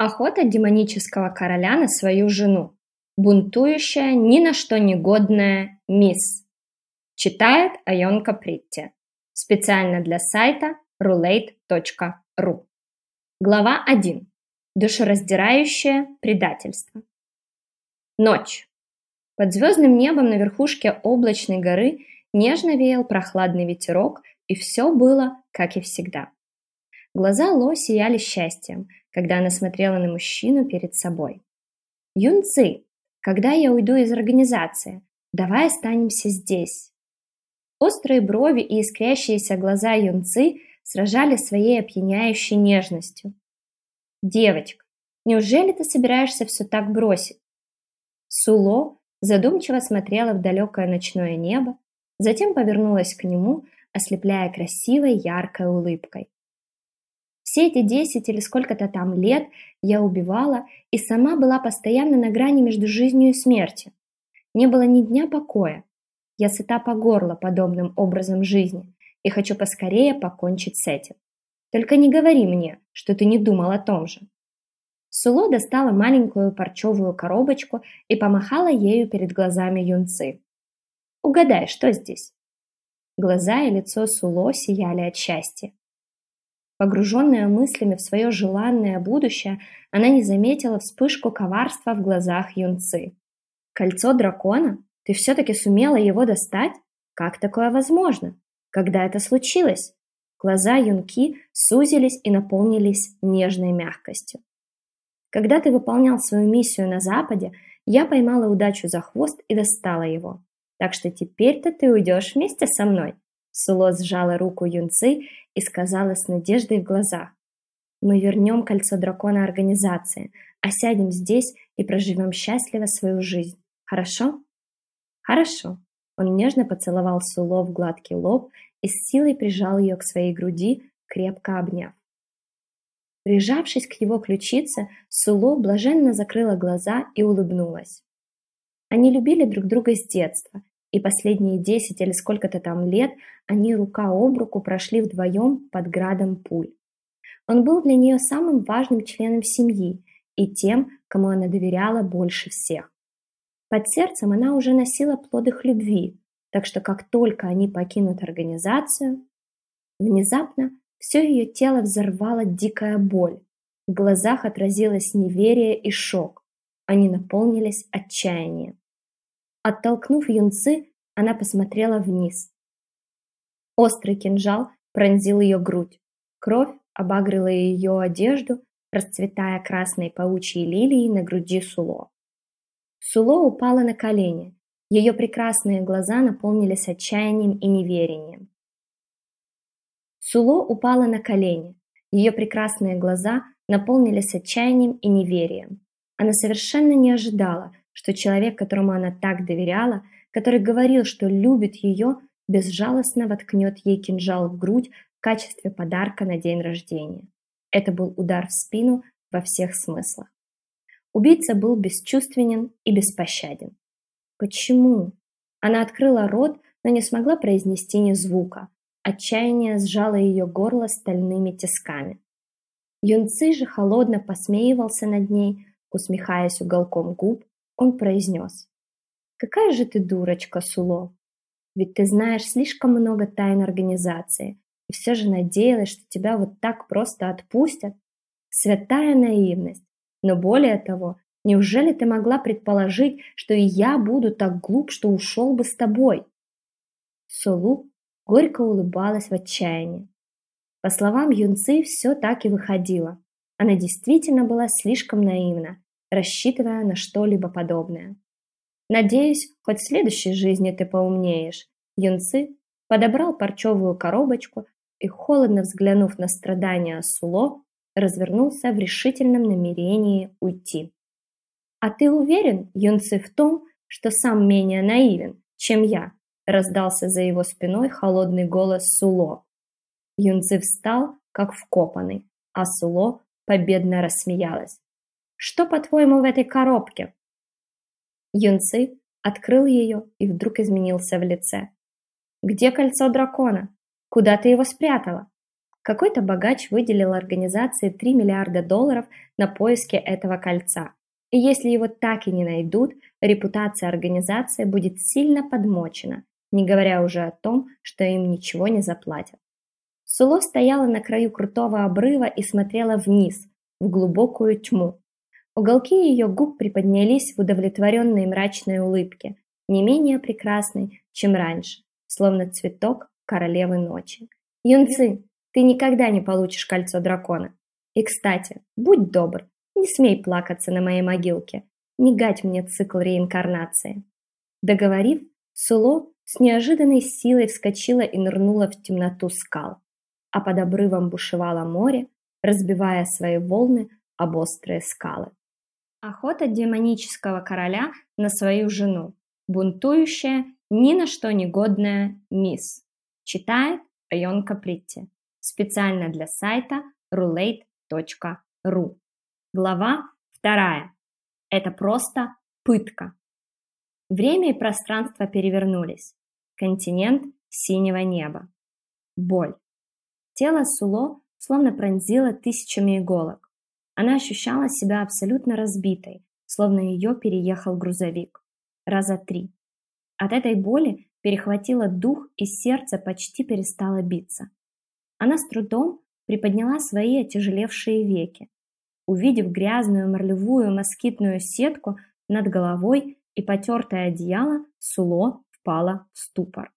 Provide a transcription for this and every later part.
Охота демонического короля на свою жену. Бунтующая, ни на что негодная мисс. Читает Айонка Притти. Специально для сайта roulette.ru. Глава 1. Душераздирающее предательство. Ночь. Под звездным небом на верхушке облачной горы нежно веял прохладный ветерок, и все было, как и всегда. Глаза Ло сияли счастьем, когда она смотрела на мужчину перед собой. «Юнцы, когда я уйду из организации, давай останемся здесь». Острые брови и искрящиеся глаза Юнцы сражали своей опьяняющей нежностью. «Девочка, неужели ты собираешься все так бросить?» Суло задумчиво смотрела в далекое ночное небо, затем повернулась к нему, ослепляя красивой яркой улыбкой. Все эти десять или сколько-то там лет я убивала и сама была постоянно на грани между жизнью и смертью. Не было ни дня покоя. Я сыта по горло подобным образом жизни и хочу поскорее покончить с этим. Только не говори мне, что ты не думал о том же. Суло достала маленькую парчевую коробочку и помахала ею перед глазами юнцы. Угадай, что здесь? Глаза и лицо Суло сияли от счастья. Погруженная мыслями в свое желанное будущее, она не заметила вспышку коварства в глазах юнцы. «Кольцо дракона? Ты все-таки сумела его достать? Как такое возможно? Когда это случилось?» Глаза юнки сузились и наполнились нежной мягкостью. «Когда ты выполнял свою миссию на Западе, я поймала удачу за хвост и достала его. Так что теперь-то ты уйдешь вместе со мной». Суло сжала руку юнцы и сказала с надеждой в глазах. «Мы вернем кольцо дракона организации, а сядем здесь и проживем счастливо свою жизнь. Хорошо?» «Хорошо». Он нежно поцеловал Суло в гладкий лоб и с силой прижал ее к своей груди, крепко обняв. Прижавшись к его ключице, Суло блаженно закрыла глаза и улыбнулась. Они любили друг друга с детства и последние десять или сколько-то там лет они рука об руку прошли вдвоем под градом пуль. Он был для нее самым важным членом семьи и тем, кому она доверяла больше всех. Под сердцем она уже носила плод их любви, так что как только они покинут организацию, внезапно все ее тело взорвала дикая боль. В глазах отразилось неверие и шок. Они наполнились отчаянием. Оттолкнув юнцы, она посмотрела вниз. Острый кинжал пронзил ее грудь. Кровь обагрила ее одежду, расцветая красной паучьей лилией на груди Суло. Суло упала на колени. Ее прекрасные глаза наполнились отчаянием и неверием. Суло упала на колени. Ее прекрасные глаза наполнились отчаянием и неверием. Она совершенно не ожидала, что человек, которому она так доверяла, который говорил, что любит ее, безжалостно воткнет ей кинжал в грудь в качестве подарка на день рождения. Это был удар в спину во всех смыслах. Убийца был бесчувственен и беспощаден. Почему? Она открыла рот, но не смогла произнести ни звука. Отчаяние сжало ее горло стальными тисками. Юнцы же холодно посмеивался над ней, усмехаясь уголком губ, он произнес. «Какая же ты дурочка, Суло! Ведь ты знаешь слишком много тайн организации, и все же надеялась, что тебя вот так просто отпустят. Святая наивность. Но более того, неужели ты могла предположить, что и я буду так глуп, что ушел бы с тобой?» Сулу горько улыбалась в отчаянии. По словам Юнцы, все так и выходило. Она действительно была слишком наивна, рассчитывая на что-либо подобное. Надеюсь, хоть в следующей жизни ты поумнеешь. Юнцы подобрал парчевую коробочку и, холодно взглянув на страдания Суло, развернулся в решительном намерении уйти. «А ты уверен, Юнцы, в том, что сам менее наивен, чем я?» раздался за его спиной холодный голос Суло. Юнцы встал, как вкопанный, а Суло победно рассмеялась. Что, по-твоему, в этой коробке?» Юнцы открыл ее и вдруг изменился в лице. «Где кольцо дракона? Куда ты его спрятала? Какой-то богач выделил организации 3 миллиарда долларов на поиски этого кольца. И если его так и не найдут, репутация организации будет сильно подмочена, не говоря уже о том, что им ничего не заплатят. Суло стояла на краю крутого обрыва и смотрела вниз, в глубокую тьму. Уголки ее губ приподнялись в удовлетворенной мрачной улыбке, не менее прекрасной, чем раньше, словно цветок королевы ночи. «Юнцы, ты никогда не получишь кольцо дракона. И, кстати, будь добр, не смей плакаться на моей могилке, не гать мне цикл реинкарнации». Договорив, Суло с неожиданной силой вскочила и нырнула в темноту скал, а под обрывом бушевало море, разбивая свои волны об острые скалы. Охота демонического короля на свою жену, бунтующая, ни на что не годная мисс. Читает Айон Капритти. Специально для сайта roulette.ru. Глава вторая. Это просто пытка. Время и пространство перевернулись. Континент синего неба. Боль. Тело Суло словно пронзило тысячами иголок. Она ощущала себя абсолютно разбитой, словно ее переехал грузовик. Раза три. От этой боли перехватило дух и сердце почти перестало биться. Она с трудом приподняла свои отяжелевшие веки. Увидев грязную марлевую москитную сетку над головой и потертое одеяло, Суло впала в ступор.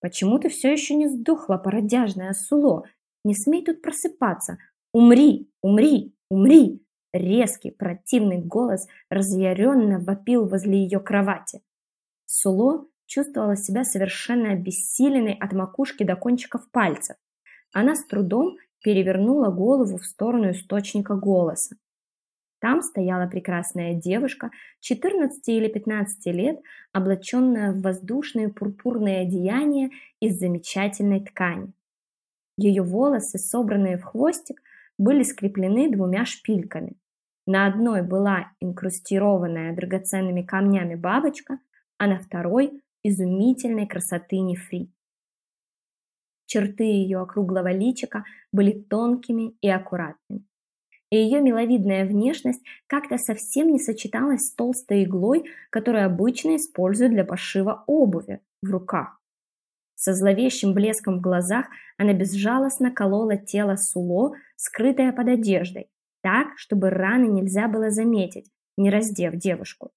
«Почему ты все еще не сдохла, породяжная Суло? Не смей тут просыпаться! Умри! Умри! Умри!» Резкий, противный голос разъяренно вопил возле ее кровати. Суло чувствовала себя совершенно обессиленной от макушки до кончиков пальцев. Она с трудом перевернула голову в сторону источника голоса. Там стояла прекрасная девушка, 14 или 15 лет, облаченная в воздушные пурпурные одеяния из замечательной ткани. Ее волосы, собранные в хвостик, были скреплены двумя шпильками. На одной была инкрустированная драгоценными камнями бабочка, а на второй – изумительной красоты нефрит. Черты ее округлого личика были тонкими и аккуратными. И ее миловидная внешность как-то совсем не сочеталась с толстой иглой, которую обычно используют для пошива обуви в руках. Со зловещим блеском в глазах она безжалостно колола тело Суло, скрытое под одеждой, так, чтобы раны нельзя было заметить, не раздев девушку.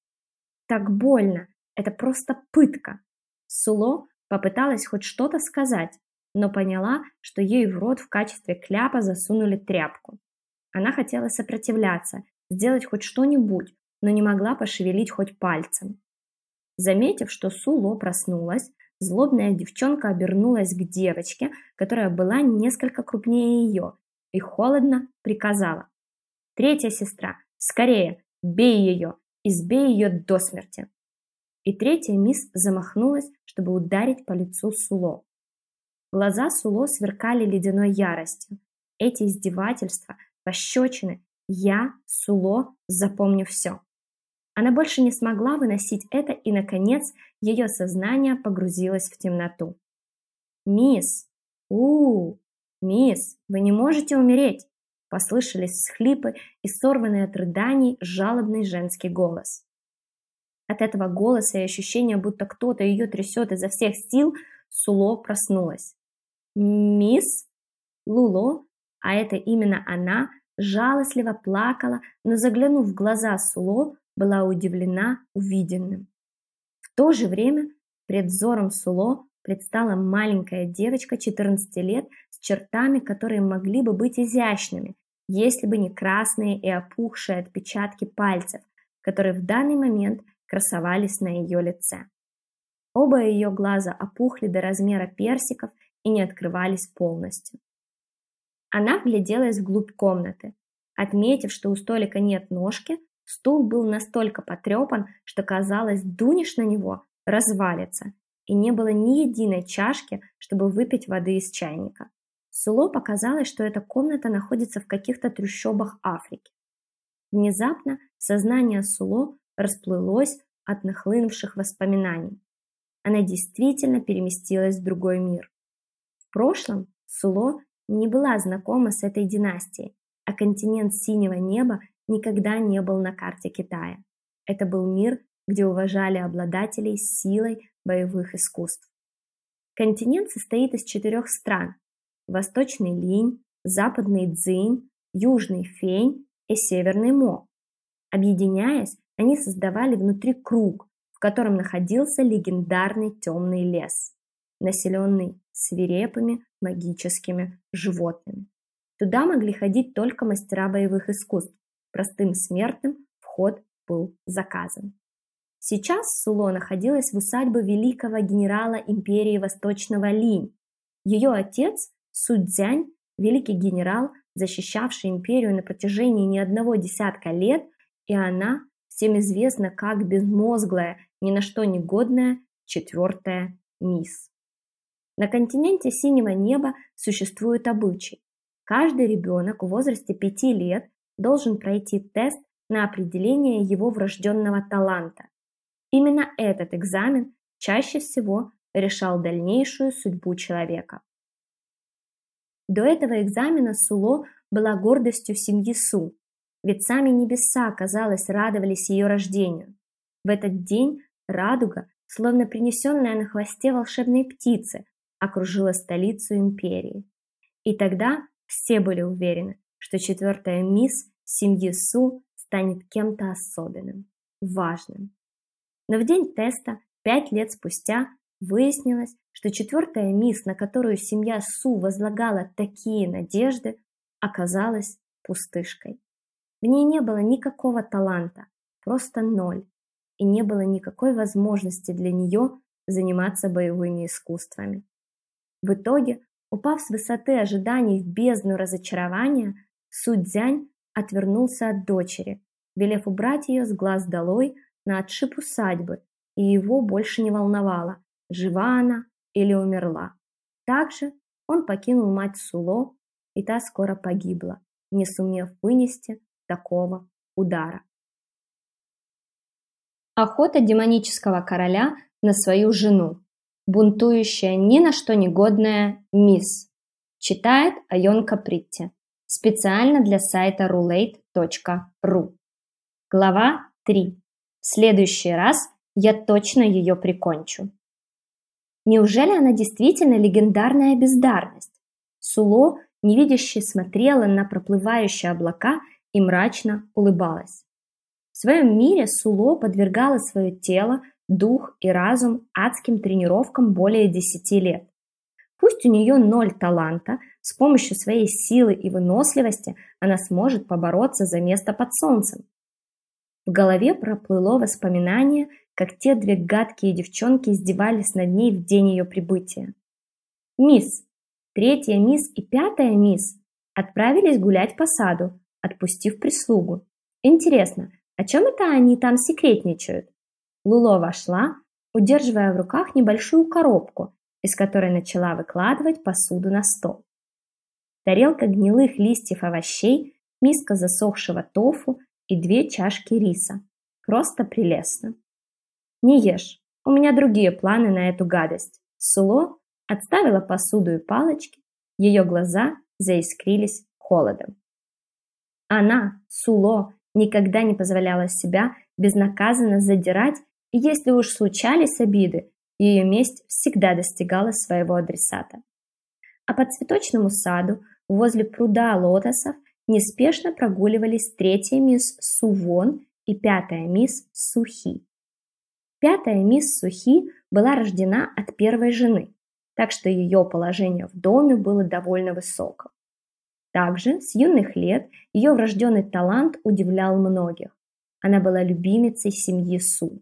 Так больно, это просто пытка. Суло попыталась хоть что-то сказать, но поняла, что ей в рот в качестве кляпа засунули тряпку. Она хотела сопротивляться, сделать хоть что-нибудь, но не могла пошевелить хоть пальцем. Заметив, что Суло проснулась, злобная девчонка обернулась к девочке, которая была несколько крупнее ее, и холодно приказала. «Третья сестра, скорее, бей ее, избей ее до смерти!» И третья мисс замахнулась, чтобы ударить по лицу Суло. Глаза Суло сверкали ледяной яростью. Эти издевательства, пощечины, я, Суло, запомню все. Она больше не смогла выносить это, и, наконец, ее сознание погрузилось в темноту. «Мисс! у, -у Мисс, вы не можете умереть!» Послышались схлипы и сорванный от рыданий жалобный женский голос. От этого голоса и ощущения, будто кто-то ее трясет изо всех сил, Суло проснулась. «Мисс?» Луло, а это именно она, жалостливо плакала, но заглянув в глаза Суло, была удивлена увиденным. В то же время пред взором Суло предстала маленькая девочка 14 лет с чертами, которые могли бы быть изящными, если бы не красные и опухшие отпечатки пальцев, которые в данный момент красовались на ее лице. Оба ее глаза опухли до размера персиков и не открывались полностью. Она вгляделась вглубь комнаты. Отметив, что у столика нет ножки, стул был настолько потрепан, что казалось, дунешь на него, развалится, и не было ни единой чашки, чтобы выпить воды из чайника. Суло показалось, что эта комната находится в каких-то трущобах Африки. Внезапно сознание Суло расплылось от нахлынувших воспоминаний. Она действительно переместилась в другой мир. В прошлом Суло не была знакома с этой династией, а континент синего неба никогда не был на карте Китая. Это был мир, где уважали обладателей силой боевых искусств. Континент состоит из четырех стран – Восточный Линь, Западный Цзинь, Южный Фень и Северный Мо. Объединяясь, они создавали внутри круг, в котором находился легендарный темный лес, населенный свирепыми магическими животными. Туда могли ходить только мастера боевых искусств, простым смертным вход был заказан. Сейчас Суло находилась в усадьбе великого генерала империи Восточного Линь. Ее отец, Судзянь, великий генерал, защищавший империю на протяжении не одного десятка лет, и она всем известна как безмозглая, ни на что не годная четвертая мисс. На континенте синего неба существует обычай. Каждый ребенок в возрасте 5 лет должен пройти тест на определение его врожденного таланта. Именно этот экзамен чаще всего решал дальнейшую судьбу человека. До этого экзамена Суло была гордостью семьи Су, ведь сами небеса, казалось, радовались ее рождению. В этот день радуга, словно принесенная на хвосте волшебной птицы, окружила столицу империи. И тогда все были уверены, что четвертая мисс семьи Су станет кем-то особенным, важным. Но в день теста, пять лет спустя, выяснилось, что четвертая мисс, на которую семья Су возлагала такие надежды, оказалась пустышкой. В ней не было никакого таланта, просто ноль, и не было никакой возможности для нее заниматься боевыми искусствами. В итоге, упав с высоты ожиданий в бездну разочарования, Судзянь отвернулся от дочери, велев убрать ее с глаз долой на отшиб усадьбы, и его больше не волновало, жива она или умерла. Также он покинул мать Суло, и та скоро погибла, не сумев вынести такого удара. Охота демонического короля на свою жену. Бунтующая ни на что негодная мисс. Читает Айонка Притти. Специально для сайта roulette.ru. Глава 3. В следующий раз я точно ее прикончу. Неужели она действительно легендарная бездарность? Суло, невидяще смотрела на проплывающие облака и мрачно улыбалась. В своем мире Суло подвергала свое тело, дух и разум адским тренировкам более десяти лет. Пусть у нее ноль таланта, с помощью своей силы и выносливости она сможет побороться за место под солнцем. В голове проплыло воспоминание, как те две гадкие девчонки издевались над ней в день ее прибытия. Мисс, третья мисс и пятая мисс отправились гулять по саду, отпустив прислугу. Интересно, о чем это они там секретничают? Луло вошла, удерживая в руках небольшую коробку, из которой начала выкладывать посуду на стол. Тарелка гнилых листьев овощей, миска засохшего тофу и две чашки риса. Просто прелестно. Не ешь, у меня другие планы на эту гадость. Суло отставила посуду и палочки, ее глаза заискрились холодом. Она, Суло, никогда не позволяла себя безнаказанно задирать, и если уж случались обиды, ее месть всегда достигала своего адресата. А по цветочному саду, возле пруда лотосов, неспешно прогуливались третья мисс Сувон и пятая мисс Сухи. Пятая мисс Сухи была рождена от первой жены, так что ее положение в доме было довольно высоким. Также с юных лет ее врожденный талант удивлял многих. Она была любимицей семьи Су.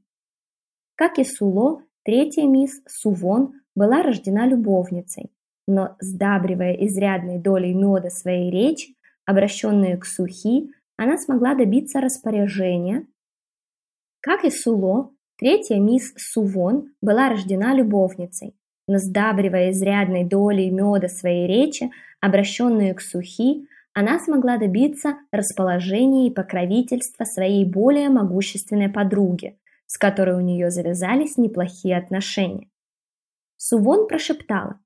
Как и Суло, третья мисс Сувон была рождена любовницей, но сдабривая изрядной долей меда своей речи, обращенные к Сухи, она смогла добиться распоряжения. Как и Суло, третья мисс Сувон была рождена любовницей, но сдабривая изрядной долей меда своей речи, обращенную к Сухи, она смогла добиться расположения и покровительства своей более могущественной подруги, с которой у нее завязались неплохие отношения. Сувон прошептала,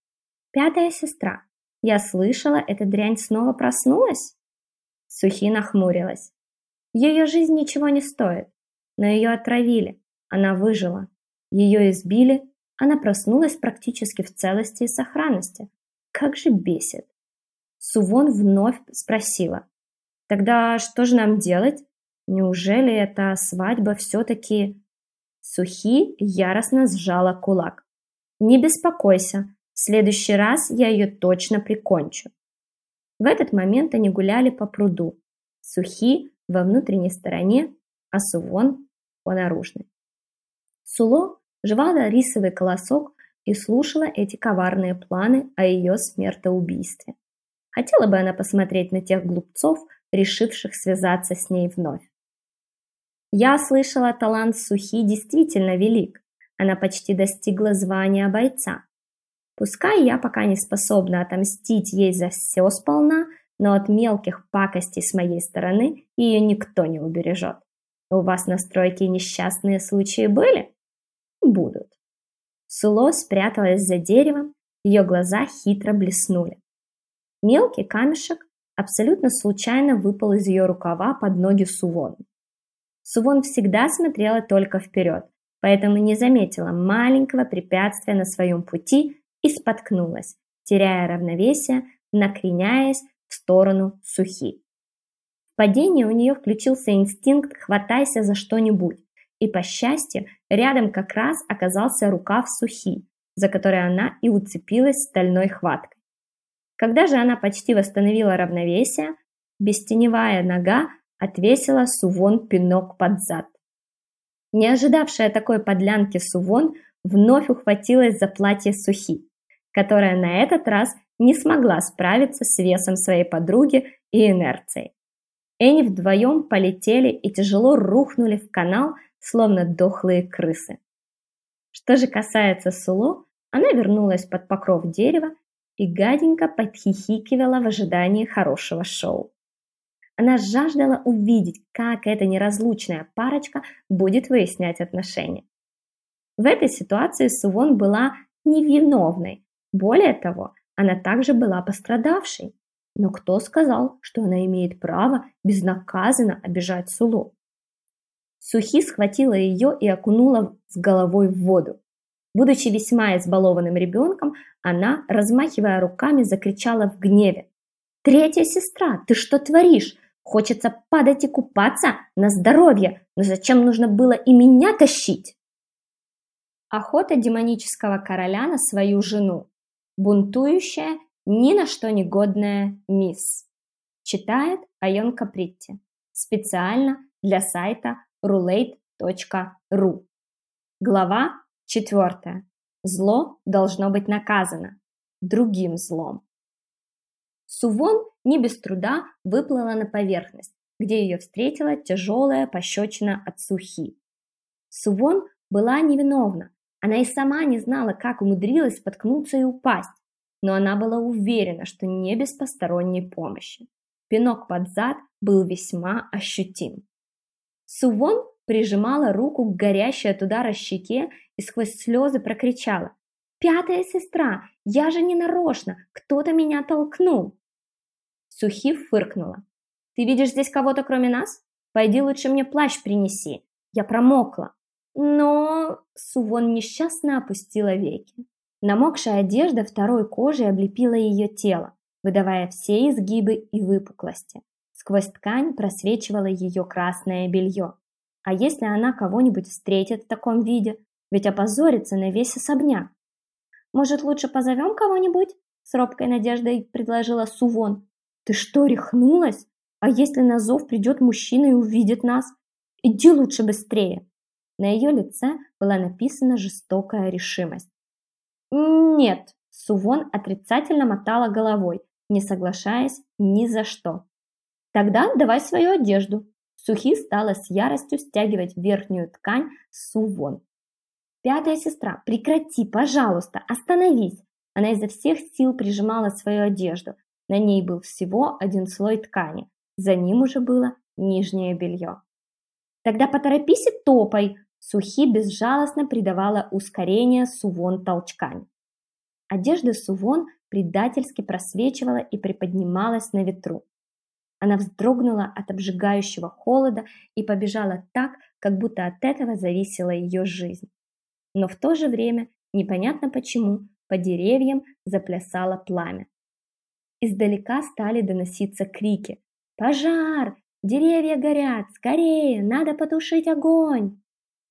«Пятая сестра, Я слышала, эта дрянь снова проснулась? Сухи нахмурилась. Ее жизнь ничего не стоит, но ее отравили, она выжила. Ее избили, она проснулась практически в целости и сохранности. Как же бесит. Сувон вновь спросила. Тогда что же нам делать? Неужели эта свадьба все-таки... Сухи яростно сжала кулак. Не беспокойся, в следующий раз я ее точно прикончу. В этот момент они гуляли по пруду. Сухи во внутренней стороне, а Сувон по наружной. Суло жевала рисовый колосок и слушала эти коварные планы о ее смертоубийстве. Хотела бы она посмотреть на тех глупцов, решивших связаться с ней вновь. Я слышала, талант Сухи действительно велик. Она почти достигла звания бойца. Пускай я пока не способна отомстить ей за все сполна, но от мелких пакостей с моей стороны ее никто не убережет. У вас на стройке несчастные случаи были? Будут. Суло спряталась за деревом, ее глаза хитро блеснули. Мелкий камешек абсолютно случайно выпал из ее рукава под ноги Сувону. Сувон всегда смотрела только вперед, поэтому не заметила маленького препятствия на своем пути и споткнулась, теряя равновесие, накреняясь в сторону Сухи. В падении у нее включился инстинкт «хватайся за что-нибудь», и, по счастью, рядом как раз оказался рукав Сухи, за который она и уцепилась стальной хваткой. Когда же она почти восстановила равновесие, бестеневая нога отвесила Сувон пинок под зад. Не ожидавшая такой подлянки Сувон вновь ухватилась за платье Сухи, которая на этот раз не смогла справиться с весом своей подруги и инерцией. Они вдвоем полетели и тяжело рухнули в канал, словно дохлые крысы. Что же касается Суло, она вернулась под покров дерева и гаденько подхихикивала в ожидании хорошего шоу. Она жаждала увидеть, как эта неразлучная парочка будет выяснять отношения. В этой ситуации Сувон была невиновной. Более того, она также была пострадавшей. Но кто сказал, что она имеет право безнаказанно обижать Сулу? Сухи схватила ее и окунула с головой в воду. Будучи весьма избалованным ребенком, она, размахивая руками, закричала в гневе. «Третья сестра, ты что творишь? Хочется падать и купаться на здоровье, но зачем нужно было и меня тащить? Охота демонического короля на свою жену. Бунтующая, ни на что не годная мисс. Читает Айон Капритти. Специально для сайта roulette.ru. Глава 4. Зло должно быть наказано другим злом. Сувон не без труда выплыла на поверхность, где ее встретила тяжелая пощечина от Сухи. Сувон была невиновна, она и сама не знала, как умудрилась споткнуться и упасть, но она была уверена, что не без посторонней помощи. Пинок под зад был весьма ощутим. Сувон прижимала руку к горящей от удара щеке и сквозь слезы прокричала. «Пятая сестра! Я же не нарочно! Кто-то меня толкнул!» Сухи фыркнула. «Ты видишь здесь кого-то кроме нас? Пойди лучше мне плащ принеси. Я промокла». Но Сувон несчастно опустила веки. Намокшая одежда второй кожей облепила ее тело, выдавая все изгибы и выпуклости. Сквозь ткань просвечивало ее красное белье. А если она кого-нибудь встретит в таком виде, ведь опозорится на весь особняк. Может, лучше позовем кого-нибудь? С робкой надеждой предложила Сувон. Ты что, рехнулась? А если на зов придет мужчина и увидит нас? Иди лучше быстрее. На ее лице была написана жестокая решимость. Нет, Сувон отрицательно мотала головой, не соглашаясь ни за что. Тогда давай свою одежду. Сухи стала с яростью стягивать верхнюю ткань Сувон. Пятая сестра, прекрати, пожалуйста, остановись. Она изо всех сил прижимала свою одежду, на ней был всего один слой ткани, за ним уже было нижнее белье. «Тогда поторопись и топай!» Сухи безжалостно придавала ускорение Сувон толчками. Одежда Сувон предательски просвечивала и приподнималась на ветру. Она вздрогнула от обжигающего холода и побежала так, как будто от этого зависела ее жизнь. Но в то же время, непонятно почему, по деревьям заплясало пламя. Издалека стали доноситься крики. «Пожар! Деревья горят! Скорее! Надо потушить огонь!»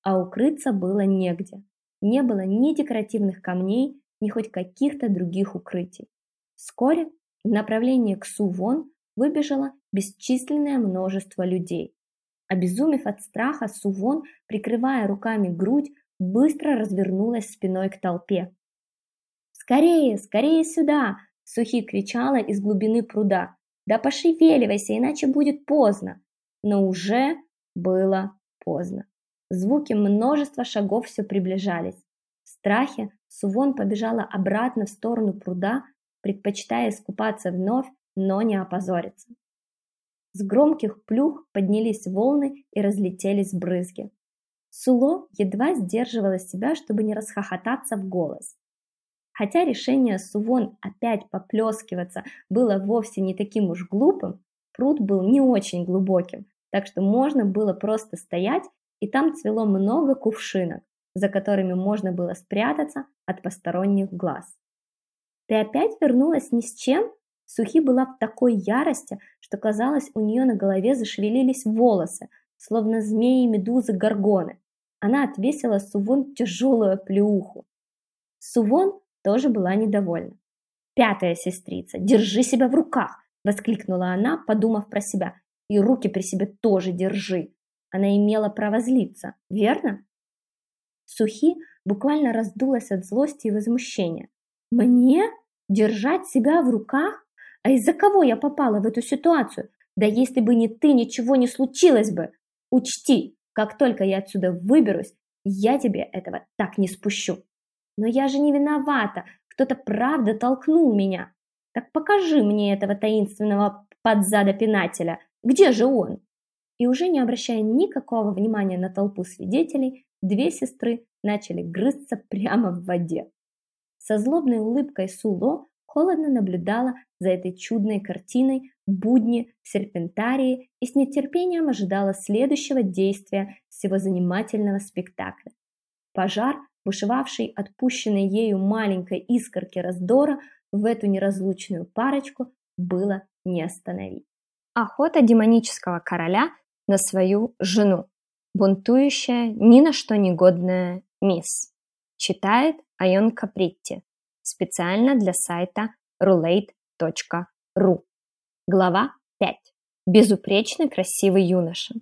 А укрыться было негде. Не было ни декоративных камней, ни хоть каких-то других укрытий. Вскоре в направлении к Сувон выбежало бесчисленное множество людей. Обезумев от страха, Сувон, прикрывая руками грудь, быстро развернулась спиной к толпе. «Скорее, скорее сюда!» – Сухи кричала из глубины пруда. «Да пошевеливайся, иначе будет поздно!» Но уже было поздно. Звуки множества шагов все приближались. В страхе Сувон побежала обратно в сторону пруда, предпочитая искупаться вновь, но не опозориться. С громких плюх поднялись волны и разлетелись брызги. Суло едва сдерживала себя, чтобы не расхохотаться в голос. Хотя решение Сувон опять поплескиваться было вовсе не таким уж глупым, пруд был не очень глубоким, так что можно было просто стоять, и там цвело много кувшинок, за которыми можно было спрятаться от посторонних глаз. «Ты опять вернулась ни с чем?» Сухи была в такой ярости, что казалось, у нее на голове зашевелились волосы, словно змеи, медузы, горгоны. Она отвесила Сувон тяжелую плюху. Сувон тоже была недовольна. «Пятая сестрица, держи себя в руках!» – воскликнула она, подумав про себя. «И руки при себе тоже держи!» Она имела право злиться, верно? Сухи буквально раздулась от злости и возмущения. «Мне? Держать себя в руках? А из-за кого я попала в эту ситуацию? Да если бы не ты, ничего не случилось бы. Учти, как только я отсюда выберусь, я тебе этого так не спущу. Но я же не виновата, кто-то правда толкнул меня. Так покажи мне этого таинственного подзадопинателя. Где же он? И уже не обращая никакого внимания на толпу свидетелей, две сестры начали грызться прямо в воде. Со злобной улыбкой Суло холодно наблюдала за этой чудной картиной будни в серпентарии и с нетерпением ожидала следующего действия всего занимательного спектакля. Пожар, бушевавший отпущенной ею маленькой искорки раздора в эту неразлучную парочку, было не остановить. Охота демонического короля на свою жену, бунтующая, ни на что негодная мисс. Читает Айон Капритти специально для сайта roulette.ru. Глава 5. Безупречно красивый юноша.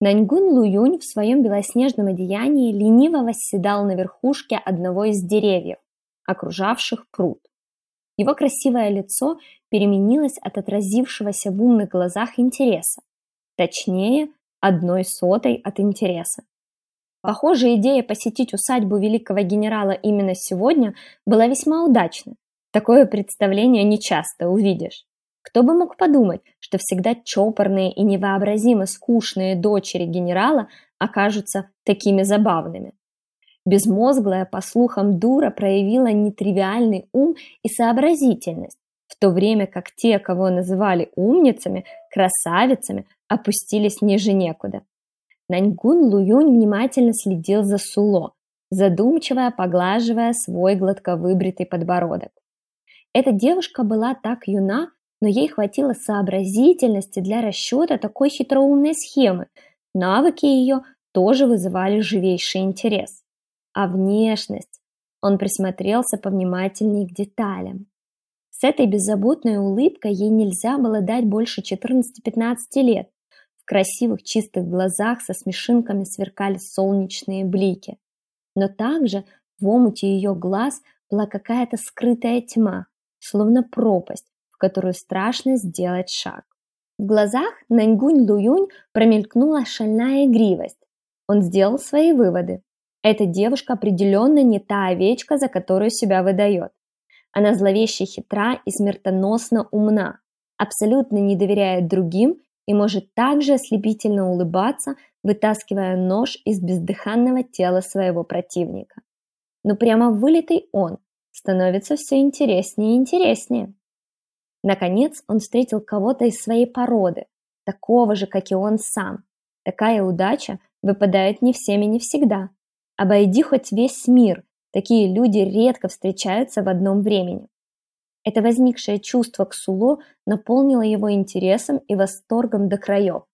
Наньгун Луюнь в своем белоснежном одеянии лениво восседал на верхушке одного из деревьев, окружавших пруд. Его красивое лицо переменилось от отразившегося в умных глазах интереса, точнее, одной сотой от интереса. Похоже, идея посетить усадьбу великого генерала именно сегодня была весьма удачна. Такое представление нечасто увидишь. Кто бы мог подумать, что всегда чопорные и невообразимо скучные дочери генерала окажутся такими забавными. Безмозглая, по слухам, дура проявила нетривиальный ум и сообразительность, в то время как те, кого называли умницами, красавицами, опустились ниже некуда. Наньгун Луюнь внимательно следил за Суло, задумчиво поглаживая свой гладковыбритый подбородок. Эта девушка была так юна, но ей хватило сообразительности для расчета такой хитроумной схемы. Навыки ее тоже вызывали живейший интерес. А внешность? Он присмотрелся повнимательнее к деталям. С этой беззаботной улыбкой ей нельзя было дать больше 14-15 лет, красивых чистых глазах со смешинками сверкали солнечные блики. Но также в омуте ее глаз была какая-то скрытая тьма, словно пропасть, в которую страшно сделать шаг. В глазах Наньгунь Луюнь промелькнула шальная игривость. Он сделал свои выводы. Эта девушка определенно не та овечка, за которую себя выдает. Она зловеще хитра и смертоносно умна, абсолютно не доверяет другим и может также ослепительно улыбаться, вытаскивая нож из бездыханного тела своего противника. Но прямо вылитый он, становится все интереснее и интереснее. Наконец он встретил кого-то из своей породы, такого же, как и он сам. Такая удача выпадает не всем и не всегда. Обойди хоть весь мир, такие люди редко встречаются в одном времени. Это возникшее чувство к Суло наполнило его интересом и восторгом до краев.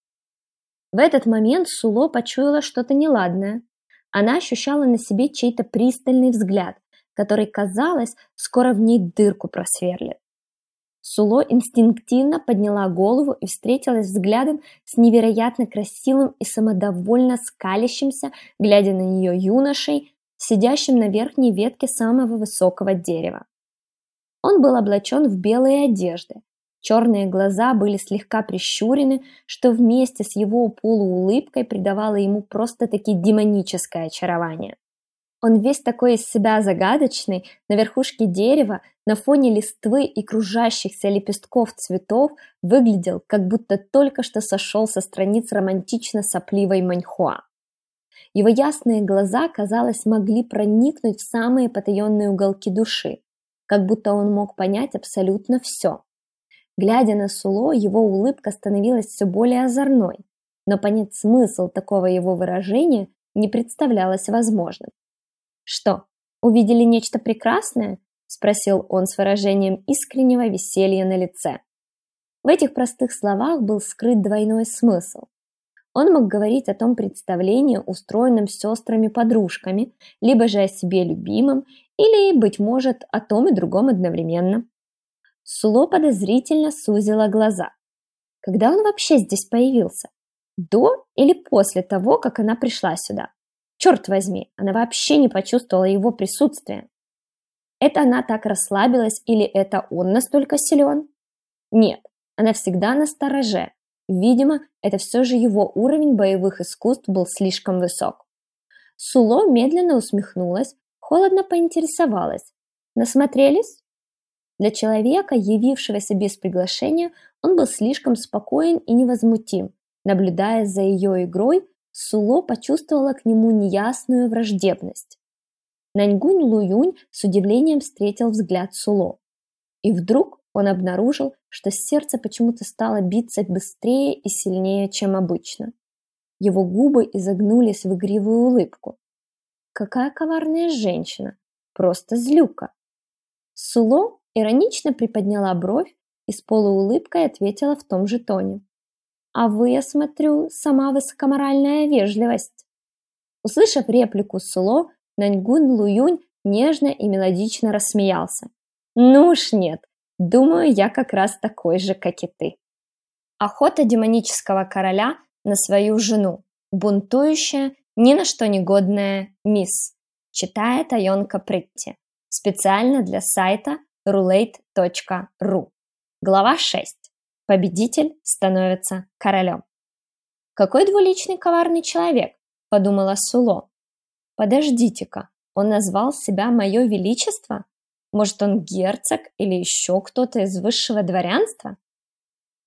В этот момент Суло почуяла что-то неладное. Она ощущала на себе чей-то пристальный взгляд, который, казалось, скоро в ней дырку просверлит. Суло инстинктивно подняла голову и встретилась взглядом с невероятно красивым и самодовольно скалящимся, глядя на нее юношей, сидящим на верхней ветке самого высокого дерева. Он был облачен в белые одежды. Черные глаза были слегка прищурены, что вместе с его полуулыбкой придавало ему просто-таки демоническое очарование. Он весь такой из себя загадочный, на верхушке дерева, на фоне листвы и кружащихся лепестков цветов выглядел, как будто только что сошел со страниц романтично-сопливой маньхуа. Его ясные глаза, казалось, могли проникнуть в самые потаенные уголки души, как будто он мог понять абсолютно все. Глядя на Суло, его улыбка становилась все более озорной, но понять смысл такого его выражения не представлялось возможным. «Что, увидели нечто прекрасное?» – спросил он с выражением искреннего веселья на лице. В этих простых словах был скрыт двойной смысл. Он мог говорить о том представлении, устроенном сестрами-подружками, либо же о себе любимом, или, быть может, о том и другом одновременно. Суло подозрительно сузила глаза. Когда он вообще здесь появился? До или после того, как она пришла сюда? Черт возьми, она вообще не почувствовала его присутствия. Это она так расслабилась или это он настолько силен? Нет, она всегда на стороже. Видимо, это все же его уровень боевых искусств был слишком высок. Суло медленно усмехнулась, холодно поинтересовалась. Насмотрелись? Для человека, явившегося без приглашения, он был слишком спокоен и невозмутим, наблюдая за ее игрой Суло почувствовала к нему неясную враждебность. Наньгунь Луюнь с удивлением встретил взгляд Суло. И вдруг он обнаружил, что сердце почему-то стало биться быстрее и сильнее, чем обычно. Его губы изогнулись в игривую улыбку. Какая коварная женщина! Просто злюка! Суло иронично приподняла бровь и с полуулыбкой ответила в том же тоне. А вы, я смотрю, сама высокоморальная вежливость. Услышав реплику Суло, Наньгун Луюнь нежно и мелодично рассмеялся. Ну уж нет, думаю, я как раз такой же, как и ты. Охота демонического короля на свою жену, бунтующая, ни на что не годная мисс, читает Айонка Притти, специально для сайта roulette.ru. Глава 6. Победитель становится королем. «Какой двуличный коварный человек!» – подумала Суло. «Подождите-ка, он назвал себя Мое Величество? Может, он герцог или еще кто-то из высшего дворянства?»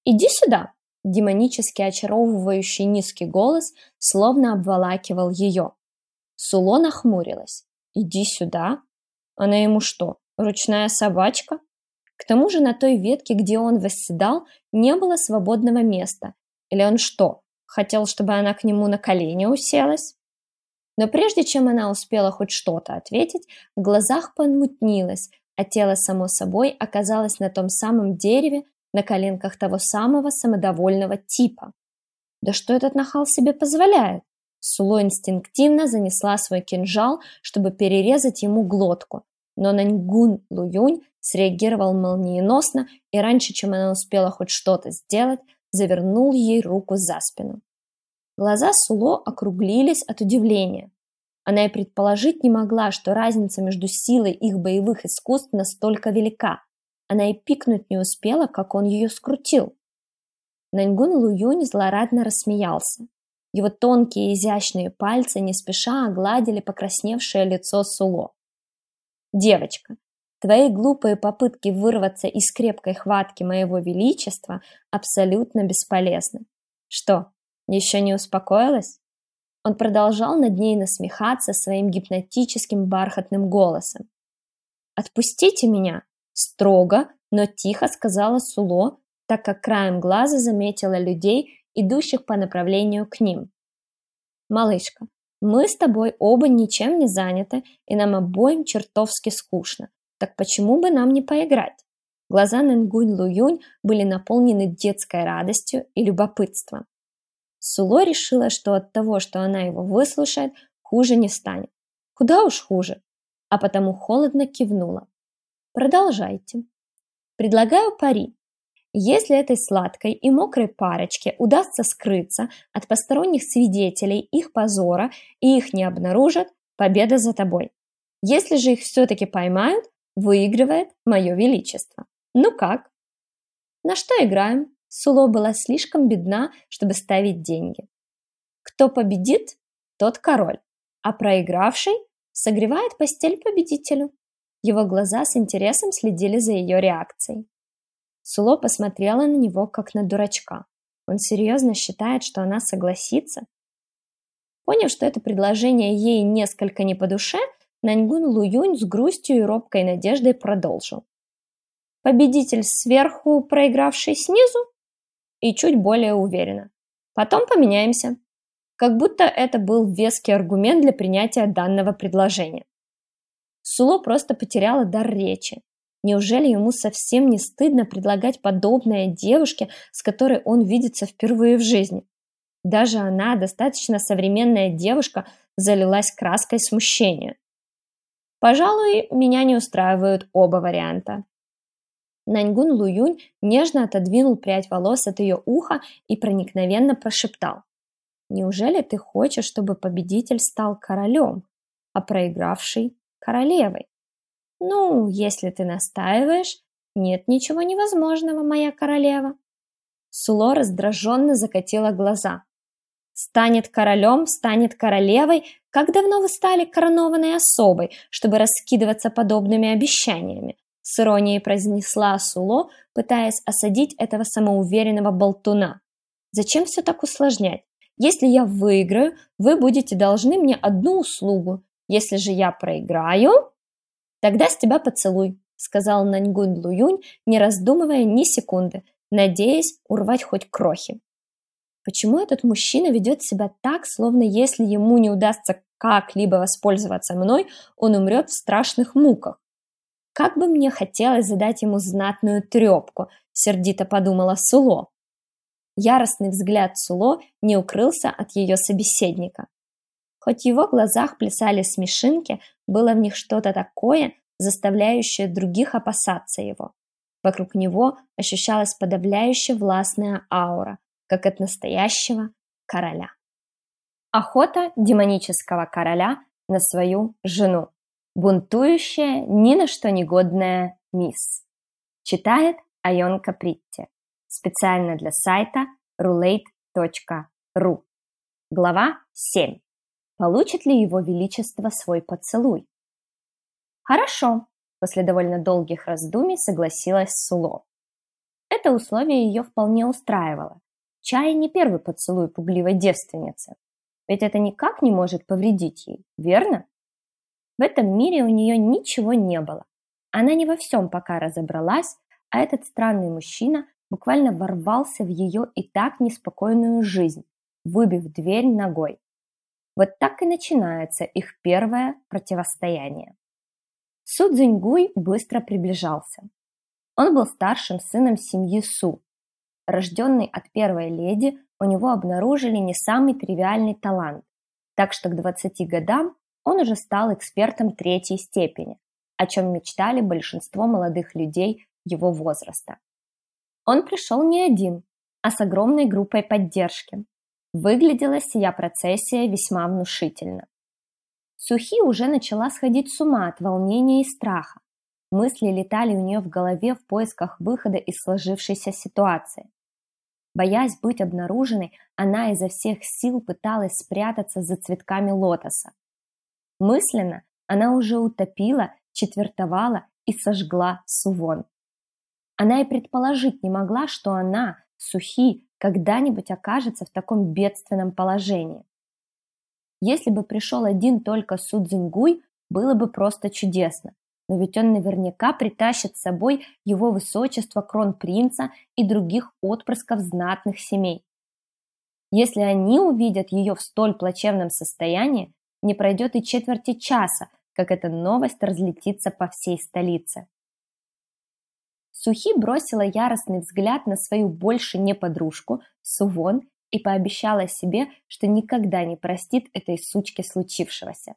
«Иди сюда!» – демонически очаровывающий низкий голос словно обволакивал ее. Суло нахмурилась. «Иди сюда?» Она ему что, ручная собачка? К тому же на той ветке, где он восседал, не было свободного места. Или он что, хотел, чтобы она к нему на колени уселась? Но прежде чем она успела хоть что-то ответить, в глазах помутнилось, а тело само собой оказалось на том самом дереве, на коленках того самого самодовольного типа. Да что этот нахал себе позволяет? Суло инстинктивно занесла свой кинжал, чтобы перерезать ему глотку, но Наньгун Луюнь среагировал молниеносно и раньше, чем она успела хоть что-то сделать, завернул ей руку за спину. Глаза Суло округлились от удивления. Она и предположить не могла, что разница между силой их боевых искусств настолько велика. Она и пикнуть не успела, как он ее скрутил. Наньгун Луюнь злорадно рассмеялся. Его тонкие изящные пальцы не спеша огладили покрасневшее лицо Суло. «Девочка, Твои глупые попытки вырваться из крепкой хватки моего величества абсолютно бесполезны. Что, еще не успокоилась? Он продолжал над ней насмехаться своим гипнотическим бархатным голосом. Отпустите меня!» Строго, но тихо сказала Суло, так как краем глаза заметила людей, идущих по направлению к ним. «Малышка, мы с тобой оба ничем не заняты, и нам обоим чертовски скучно. Так почему бы нам не поиграть?» Глаза Нэнгунь Луюнь были наполнены детской радостью и любопытством. Суло решила, что от того, что она его выслушает, хуже не станет. Куда уж хуже. А потому холодно кивнула. Продолжайте. Предлагаю пари. Если этой сладкой и мокрой парочке удастся скрыться от посторонних свидетелей их позора и их не обнаружат, победа за тобой. Если же их все-таки поймают, выигрывает мое величество. Ну как? На что играем? Суло была слишком бедна, чтобы ставить деньги. Кто победит, тот король, а проигравший согревает постель победителю. Его глаза с интересом следили за ее реакцией. Суло посмотрела на него, как на дурачка. Он серьезно считает, что она согласится? Поняв, что это предложение ей несколько не по душе, Наньгун Луюнь с грустью и робкой надеждой продолжил. Победитель сверху, проигравший снизу? И чуть более уверенно. Потом поменяемся. Как будто это был веский аргумент для принятия данного предложения. Суло просто потеряла дар речи. Неужели ему совсем не стыдно предлагать подобное девушке, с которой он видится впервые в жизни? Даже она, достаточно современная девушка, залилась краской смущения. Пожалуй, меня не устраивают оба варианта. Наньгун Луюнь нежно отодвинул прядь волос от ее уха и проникновенно прошептал. «Неужели ты хочешь, чтобы победитель стал королем, а проигравший – королевой?» «Ну, если ты настаиваешь, нет ничего невозможного, моя королева». Суло раздраженно закатила глаза. «Станет королем, станет королевой. Как давно вы стали коронованной особой, чтобы раскидываться подобными обещаниями?» С иронией произнесла Суло, пытаясь осадить этого самоуверенного болтуна. «Зачем все так усложнять? Если я выиграю, вы будете должны мне одну услугу. Если же я проиграю, «Тогда с тебя поцелуй», — сказал Наньгун Луюнь, не раздумывая ни секунды, надеясь урвать хоть крохи. Почему этот мужчина ведет себя так, словно если ему не удастся как-либо воспользоваться мной, он умрет в страшных муках? Как бы мне хотелось задать ему знатную трепку, сердито подумала Суло. Яростный взгляд Суло не укрылся от ее собеседника. Хоть в его глазах плясали смешинки, было в них что-то такое, заставляющее других опасаться его. Вокруг него ощущалась подавляющая властная аура, как от настоящего короля. Охота демонического короля на свою жену. Бунтующая, ни на что негодная мисс. Читает Айонка Притти. Специально для сайта roulette.ru. Глава 7 получит ли его величество свой поцелуй. Хорошо, после довольно долгих раздумий согласилась Суло. Это условие ее вполне устраивало. Чай не первый поцелуй пугливой девственницы. Ведь это никак не может повредить ей, верно? В этом мире у нее ничего не было. Она не во всем пока разобралась, а этот странный мужчина буквально ворвался в ее и так неспокойную жизнь, выбив дверь ногой. Вот так и начинается их первое противостояние. Су Цзиньгуй быстро приближался. Он был старшим сыном семьи Су. Рожденный от первой леди, у него обнаружили не самый тривиальный талант, так что к 20 годам он уже стал экспертом третьей степени, о чем мечтали большинство молодых людей его возраста. Он пришел не один, а с огромной группой поддержки. Выглядела сия процессия весьма внушительно. Сухи уже начала сходить с ума от волнения и страха. Мысли летали у нее в голове в поисках выхода из сложившейся ситуации. Боясь быть обнаруженной, она изо всех сил пыталась спрятаться за цветками лотоса. Мысленно она уже утопила, четвертовала и сожгла Сувон. Она и предположить не могла, что она, Сухи, когда-нибудь окажется в таком бедственном положении. Если бы пришел один только Судзингуй, было бы просто чудесно. но ведь он наверняка притащит с собой его высочество кронпринца и других отпрысков знатных семей. Если они увидят ее в столь плачевном состоянии, не пройдет и четверти часа, как эта новость разлетится по всей столице. Сухи бросила яростный взгляд на свою больше не подружку, Сувон, и пообещала себе, что никогда не простит этой сучке случившегося.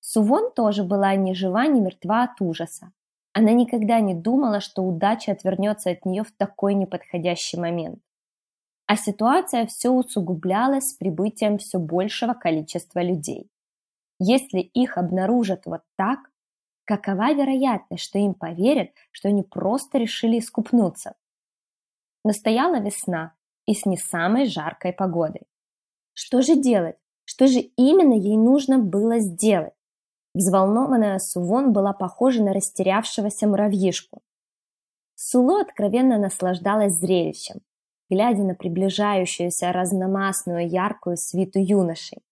Сувон тоже была ни жива, ни мертва от ужаса. Она никогда не думала, что удача отвернется от нее в такой неподходящий момент. А ситуация все усугублялась с прибытием все большего количества людей. Если их обнаружат вот так, какова вероятность, что им поверят, что они просто решили искупнуться? Настояла весна и с не самой жаркой погодой. Что же делать? Что же именно ей нужно было сделать? Взволнованная Сувон была похожа на растерявшегося муравьишку. Суло откровенно наслаждалась зрелищем, глядя на приближающуюся разномастную яркую свиту юношей.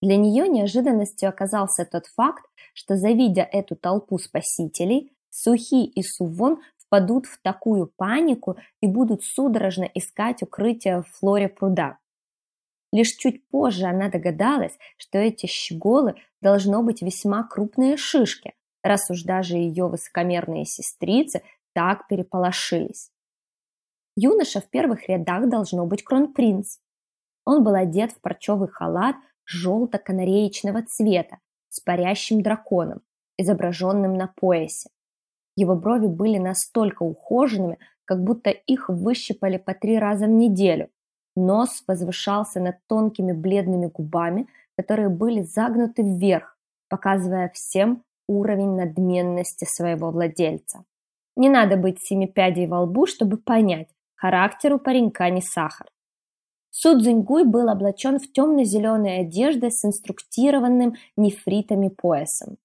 Для нее неожиданностью оказался тот факт, что, завидя эту толпу спасителей, Сухи и Сувон впадут в такую панику и будут судорожно искать укрытие в флоре пруда. Лишь чуть позже она догадалась, что эти щеголы должно быть весьма крупные шишки, раз уж даже ее высокомерные сестрицы так переполошились. Юноша в первых рядах должно быть кронпринц. Он был одет в парчевый халат желто-канареечного цвета с парящим драконом, изображенным на поясе. Его брови были настолько ухоженными, как будто их выщипали по три раза в неделю, Нос возвышался над тонкими бледными губами, которые были загнуты вверх, показывая всем уровень надменности своего владельца. Не надо быть семи пядей во лбу, чтобы понять, характер у паренька не сахар. Су Цзиньгуй был облачен в темно-зеленой одежды с инструктированным нефритами поясом.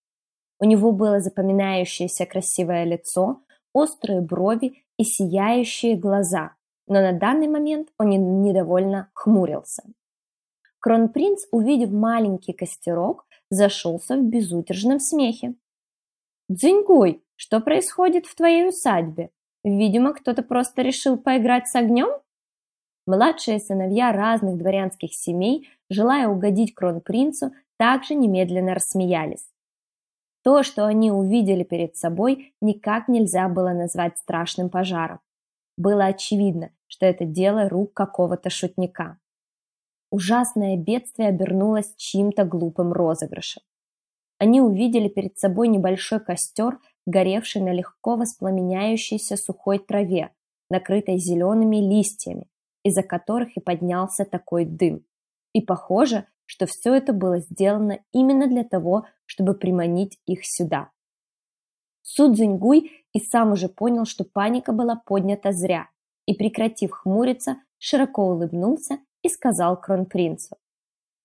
У него было запоминающееся красивое лицо, острые брови и сияющие глаза, но на данный момент он недовольно хмурился. Кронпринц, увидев маленький костерок, зашелся в безудержном смехе. «Дзиньгуй, что происходит в твоей усадьбе? Видимо, кто-то просто решил поиграть с огнем?» Младшие сыновья разных дворянских семей, желая угодить кронпринцу, также немедленно рассмеялись. То, что они увидели перед собой, никак нельзя было назвать страшным пожаром. Было очевидно, что это дело рук какого-то шутника. Ужасное бедствие обернулось чьим-то глупым розыгрышем. Они увидели перед собой небольшой костер, горевший на легко воспламеняющейся сухой траве, накрытой зелеными листьями, из-за которых и поднялся такой дым. И похоже, что все это было сделано именно для того, чтобы приманить их сюда. Су Цзиньгуй и сам уже понял, что паника была поднята зря, и, прекратив хмуриться, широко улыбнулся и сказал кронпринцу.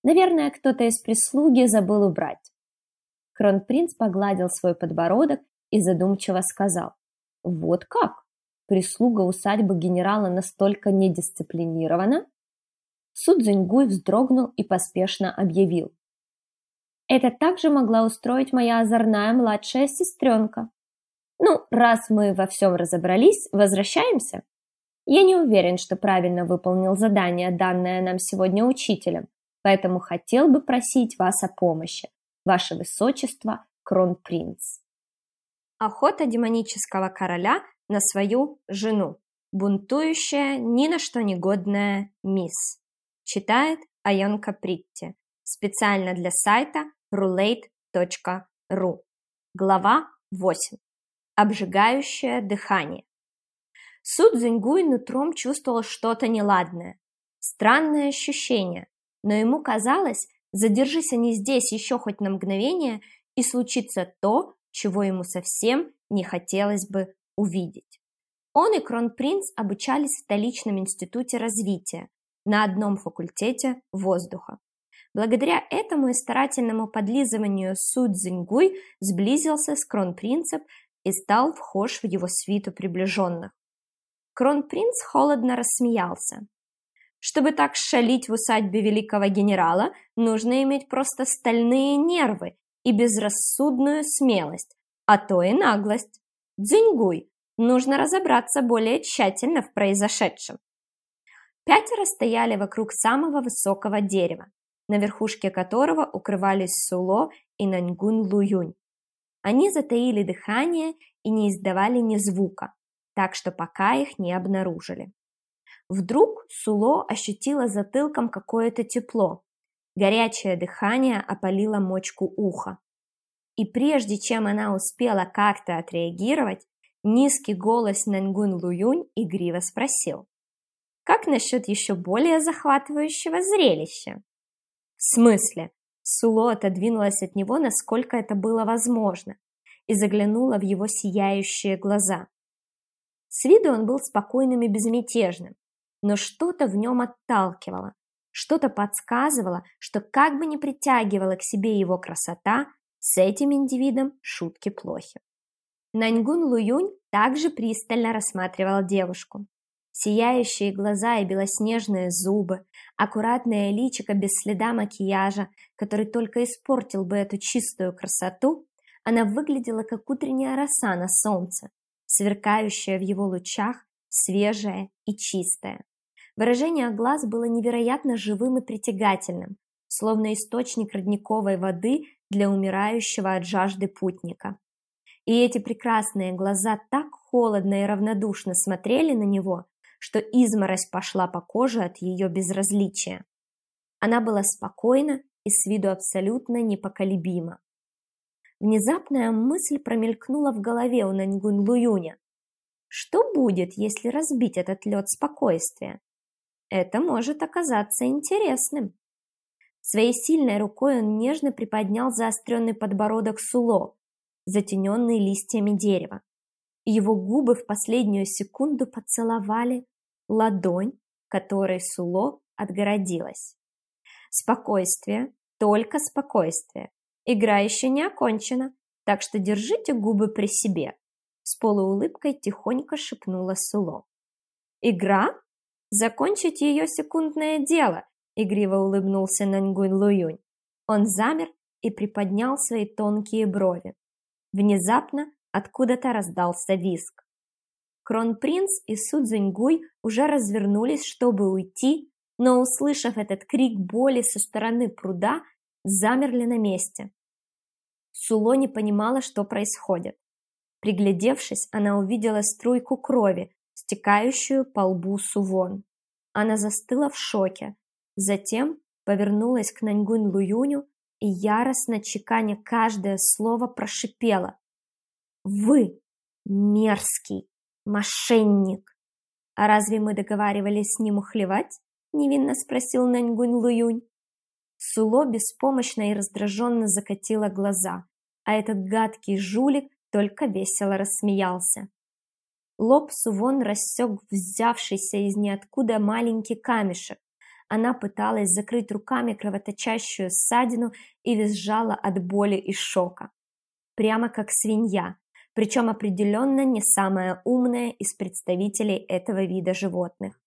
«Наверное, кто-то из прислуги забыл убрать». Кронпринц погладил свой подбородок и задумчиво сказал. «Вот как? Прислуга усадьбы генерала настолько недисциплинирована?» Судзиньгуй вздрогнул и поспешно объявил. Это также могла устроить моя озорная младшая сестренка. Ну, раз мы во всем разобрались, возвращаемся? Я не уверен, что правильно выполнил задание, данное нам сегодня учителем, поэтому хотел бы просить вас о помощи. Ваше Высочество, Кронпринц. Охота демонического короля на свою жену. Бунтующая, ни на что негодная мисс. Читает Айонка Притти. Специально для сайта roulette.ru. Глава 8. Обжигающее дыхание. Суд Цзиньгуй нутром чувствовал что-то неладное. Странное ощущение, но ему казалось, задержись они здесь еще хоть на мгновение, и случится то, чего ему совсем не хотелось бы увидеть. Он и кронпринц обучались в столичном институте развития на одном факультете воздуха. Благодаря этому и старательному подлизыванию Су Цзиньгуй сблизился с кронпринцем и стал вхож в его свиту приближенных. Кронпринц холодно рассмеялся. Чтобы так шалить в усадьбе великого генерала, нужно иметь просто стальные нервы и безрассудную смелость, а то и наглость. Дзиньгуй, нужно разобраться более тщательно в произошедшем. Пятеро стояли вокруг самого высокого дерева, на верхушке которого укрывались Суло и Наньгун Луюнь. Они затаили дыхание и не издавали ни звука, так что пока их не обнаружили. Вдруг Суло ощутила затылком какое-то тепло. Горячее дыхание опалило мочку уха. И прежде чем она успела как-то отреагировать, низкий голос Нангун Луюнь игриво спросил. «Как насчет еще более захватывающего зрелища?» «В смысле?» Суло отодвинулась от него, насколько это было возможно, и заглянула в его сияющие глаза. С виду он был спокойным и безмятежным, но что-то в нем отталкивало, что-то подсказывало, что как бы ни притягивала к себе его красота, с этим индивидом шутки плохи. Наньгун Луюнь также пристально рассматривал девушку. Сияющие глаза и белоснежные зубы, аккуратное личико без следа макияжа, который только испортил бы эту чистую красоту, она выглядела как утренняя роса на солнце, сверкающая в его лучах, свежая и чистая. Выражение глаз было невероятно живым и притягательным, словно источник родниковой воды для умирающего от жажды путника. И эти прекрасные глаза так холодно и равнодушно смотрели на него, что изморозь пошла по коже от ее безразличия. Она была спокойна и с виду абсолютно непоколебима. Внезапная мысль промелькнула в голове у Наньгун Луюня. Что будет, если разбить этот лед спокойствия? Это может оказаться интересным. Своей сильной рукой он нежно приподнял заостренный подбородок Суло, затененный листьями дерева. Его губы в последнюю секунду поцеловали ладонь, которой Суло отгородилась. Спокойствие, только спокойствие. Игра еще не окончена, так что держите губы при себе. С полуулыбкой тихонько шепнула Суло. Игра? Закончить ее секундное дело, игриво улыбнулся Наньгунь Луюнь. Он замер и приподнял свои тонкие брови. Внезапно откуда-то раздался визг. Кронпринц и Судзиньгуй уже развернулись, чтобы уйти, но, услышав этот крик боли со стороны пруда, замерли на месте. Суло не понимала, что происходит. Приглядевшись, она увидела струйку крови, стекающую по лбу Сувон. Она застыла в шоке, затем повернулась к Наньгунь Луюню и яростно чеканя каждое слово прошипела. «Вы мерзкий мошенник!» «А разве мы договаривались с ним ухлевать?» — невинно спросил Наньгунь Луюнь. Суло беспомощно и раздраженно закатила глаза, а этот гадкий жулик только весело рассмеялся. Лоб Сувон рассек взявшийся из ниоткуда маленький камешек. Она пыталась закрыть руками кровоточащую ссадину и визжала от боли и шока. Прямо как свинья, причем определенно не самая умная из представителей этого вида животных.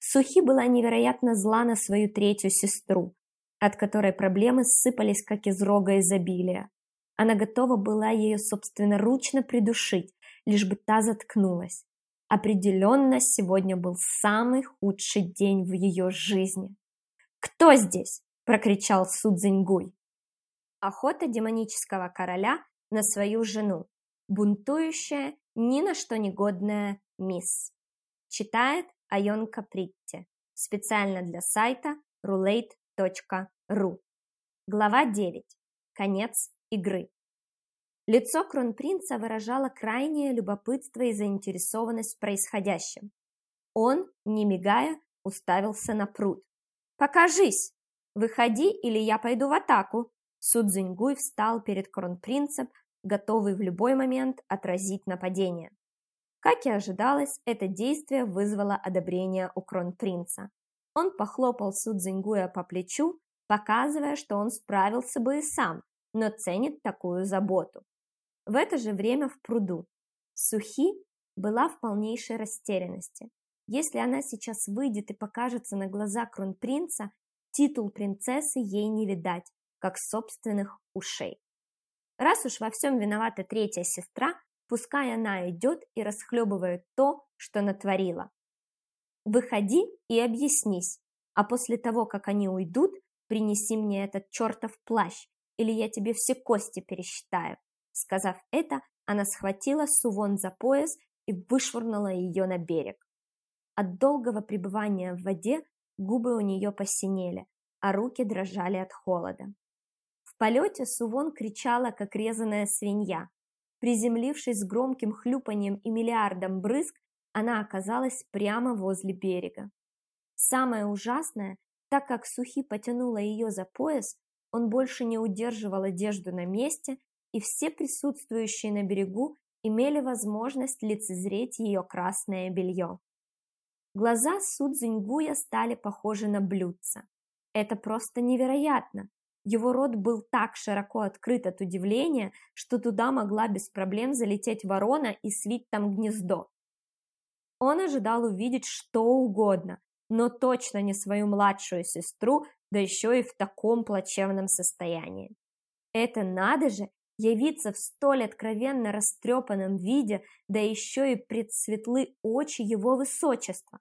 Сухи была невероятно зла на свою третью сестру, от которой проблемы сыпались как из рога изобилия. Она готова была ее собственноручно придушить, лишь бы та заткнулась. Определенно, сегодня был самый худший день в ее жизни. «Кто здесь?» – прокричал Судзиньгуй. Охота демонического короля на свою жену. Бунтующая, ни на что негодная мисс. Читает Айонка Притти. Специально для сайта roulette.ru. Глава 9. Конец игры. Лицо кронпринца выражало крайнее любопытство и заинтересованность в происходящем. Он, не мигая, уставился на пруд. «Покажись! Выходи, или я пойду в атаку!» Судзиньгуй встал перед кронпринцем, готовый в любой момент отразить нападение. Как и ожидалось, это действие вызвало одобрение у кронпринца. Он похлопал Судзингуя по плечу, показывая, что он справился бы и сам, но ценит такую заботу. В это же время в пруду Сухи была в полнейшей растерянности. Если она сейчас выйдет и покажется на глаза кронпринца, титул принцессы ей не видать, как собственных ушей. Раз уж во всем виновата третья сестра, пускай она идет и расхлебывает то, что натворила. Выходи и объяснись, а после того, как они уйдут, принеси мне этот чертов плащ, или я тебе все кости пересчитаю. Сказав это, она схватила Сувон за пояс и вышвырнула ее на берег. От долгого пребывания в воде губы у нее посинели, а руки дрожали от холода. В полете Сувон кричала, как резаная свинья. Приземлившись с громким хлюпанием и миллиардом брызг, она оказалась прямо возле берега. Самое ужасное, так как Сухи потянула ее за пояс, он больше не удерживал одежду на месте, и все присутствующие на берегу имели возможность лицезреть ее красное белье. Глаза Судзиньгуя стали похожи на блюдца. Это просто невероятно. Его рот был так широко открыт от удивления, что туда могла без проблем залететь ворона и свить там гнездо. Он ожидал увидеть что угодно, но точно не свою младшую сестру, да еще и в таком плачевном состоянии. Это надо же, явиться в столь откровенно растрепанном виде, да еще и предсветлы очи его высочества.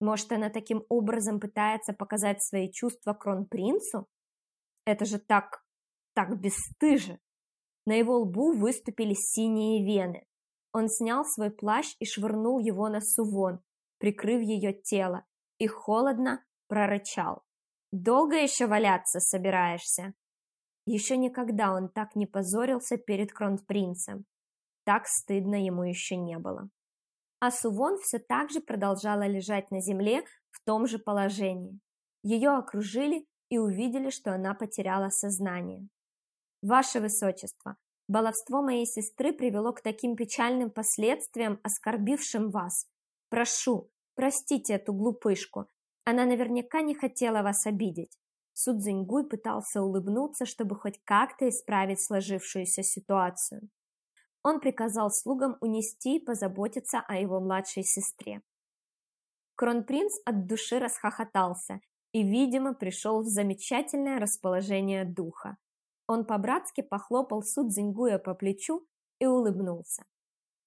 Может, она таким образом пытается показать свои чувства кронпринцу? Это же так, так бесстыже. На его лбу выступили синие вены. Он снял свой плащ и швырнул его на Сувон, прикрыв ее тело, и холодно прорычал. «Долго еще валяться собираешься?» Еще никогда он так не позорился перед кронпринцем. Так стыдно ему еще не было. А Сувон все так же продолжала лежать на земле в том же положении. Ее окружили и увидели, что она потеряла сознание. «Ваше Высочество, баловство моей сестры привело к таким печальным последствиям, оскорбившим вас. Прошу, простите эту глупышку, она наверняка не хотела вас обидеть. Судзиньгуй пытался улыбнуться, чтобы хоть как-то исправить сложившуюся ситуацию. Он приказал слугам унести и позаботиться о его младшей сестре. Кронпринц от души расхохотался и, видимо, пришел в замечательное расположение духа. Он по-братски похлопал Судзиньгуя по плечу и улыбнулся.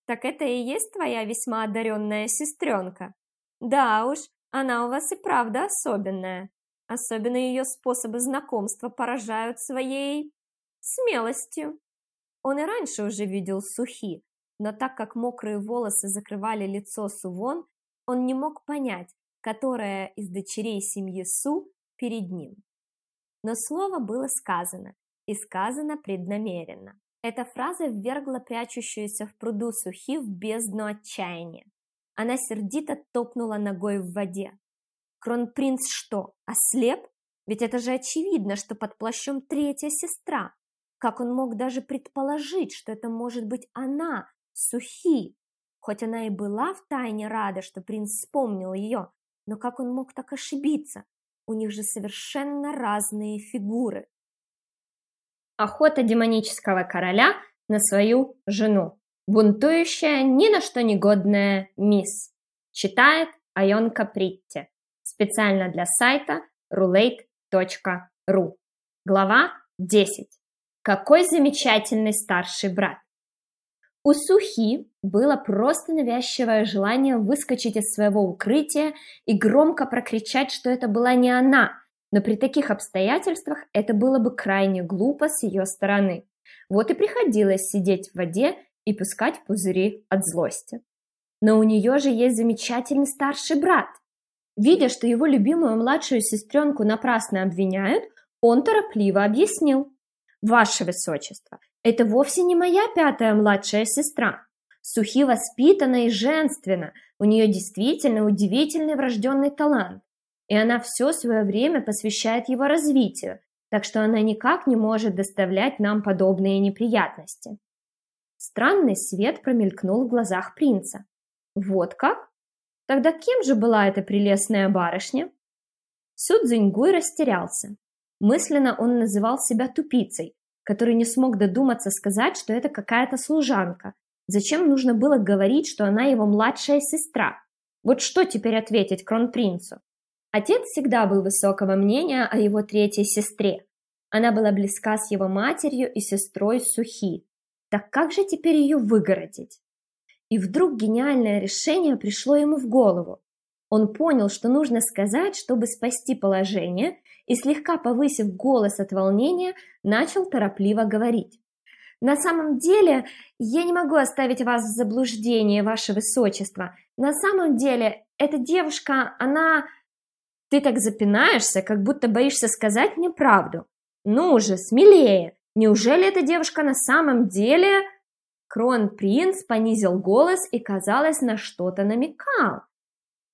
«Так это и есть твоя весьма одаренная сестренка?» «Да уж, она у вас и правда особенная. Особенно ее способы знакомства поражают своей смелостью. Он и раньше уже видел Сухи, но так как мокрые волосы закрывали лицо Сувон, он не мог понять, которая из дочерей семьи Су перед ним. Но слово было сказано, и сказано преднамеренно. Эта фраза ввергла прячущуюся в пруду Сухи в бездну отчаяния. Она сердито топнула ногой в воде. Кронпринц что, ослеп? Ведь это же очевидно, что под плащом третья сестра. Как он мог даже предположить, что это может быть она, Сухи? Хоть она и была втайне рада, что принц вспомнил ее, но как он мог так ошибиться? У них же совершенно разные фигуры. Охота демонического короля на свою жену. Бунтующая, ни на что негодная мисс. Читает Айонка Притти. Специально для сайта roulette.ru. Глава 10. Какой замечательный старший брат. У Сухи было просто навязчивое желание выскочить из своего укрытия и громко прокричать, что это была не она, но при таких обстоятельствах это было бы крайне глупо с ее стороны. Вот и приходилось сидеть в воде и пускать пузыри от злости. Но у нее же есть замечательный старший брат. Видя, что его любимую младшую сестренку напрасно обвиняют, он торопливо объяснил. «Ваше Высочество, это вовсе не моя пятая младшая сестра. Сухи воспитана и женственна, у нее действительно удивительный врожденный талант, и она все свое время посвящает его развитию, так что она никак не может доставлять нам подобные неприятности». Странный свет промелькнул в глазах принца. «Вот как? Тогда кем же была эта прелестная барышня? Су Цзиньгуй растерялся. Мысленно он называл себя тупицей, который не смог додуматься сказать, что это какая-то служанка. Зачем нужно было говорить, что она его младшая сестра? Вот что теперь ответить кронпринцу? Отец всегда был высокого мнения о его третьей сестре. Она была близка с его матерью и сестрой Сухи. Так как же теперь ее выгородить? И вдруг гениальное решение пришло ему в голову. Он понял, что нужно сказать, чтобы спасти положение, и слегка повысив голос от волнения, начал торопливо говорить. «На самом деле, я не могу оставить вас в заблуждении, ваше высочество. На самом деле, эта девушка, она...» «Ты так запинаешься, как будто боишься сказать мне правду. Ну же, смелее! Неужели эта девушка на самом деле...» Кронпринц понизил голос и, казалось, на что-то намекал.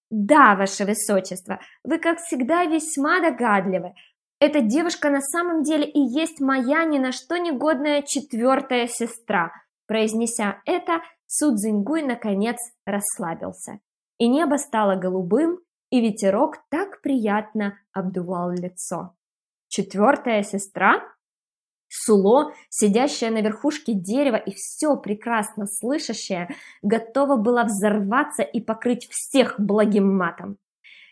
«Да, ваше высочество, вы, как всегда, весьма догадливы. Эта девушка на самом деле и есть моя ни на что негодная четвертая сестра». Произнеся это, Судзингуй наконец расслабился. И небо стало голубым, и ветерок так приятно обдувал лицо. «Четвертая сестра?» Суло, сидящая на верхушке дерева и все прекрасно слышащая, готова была взорваться и покрыть всех благим матом.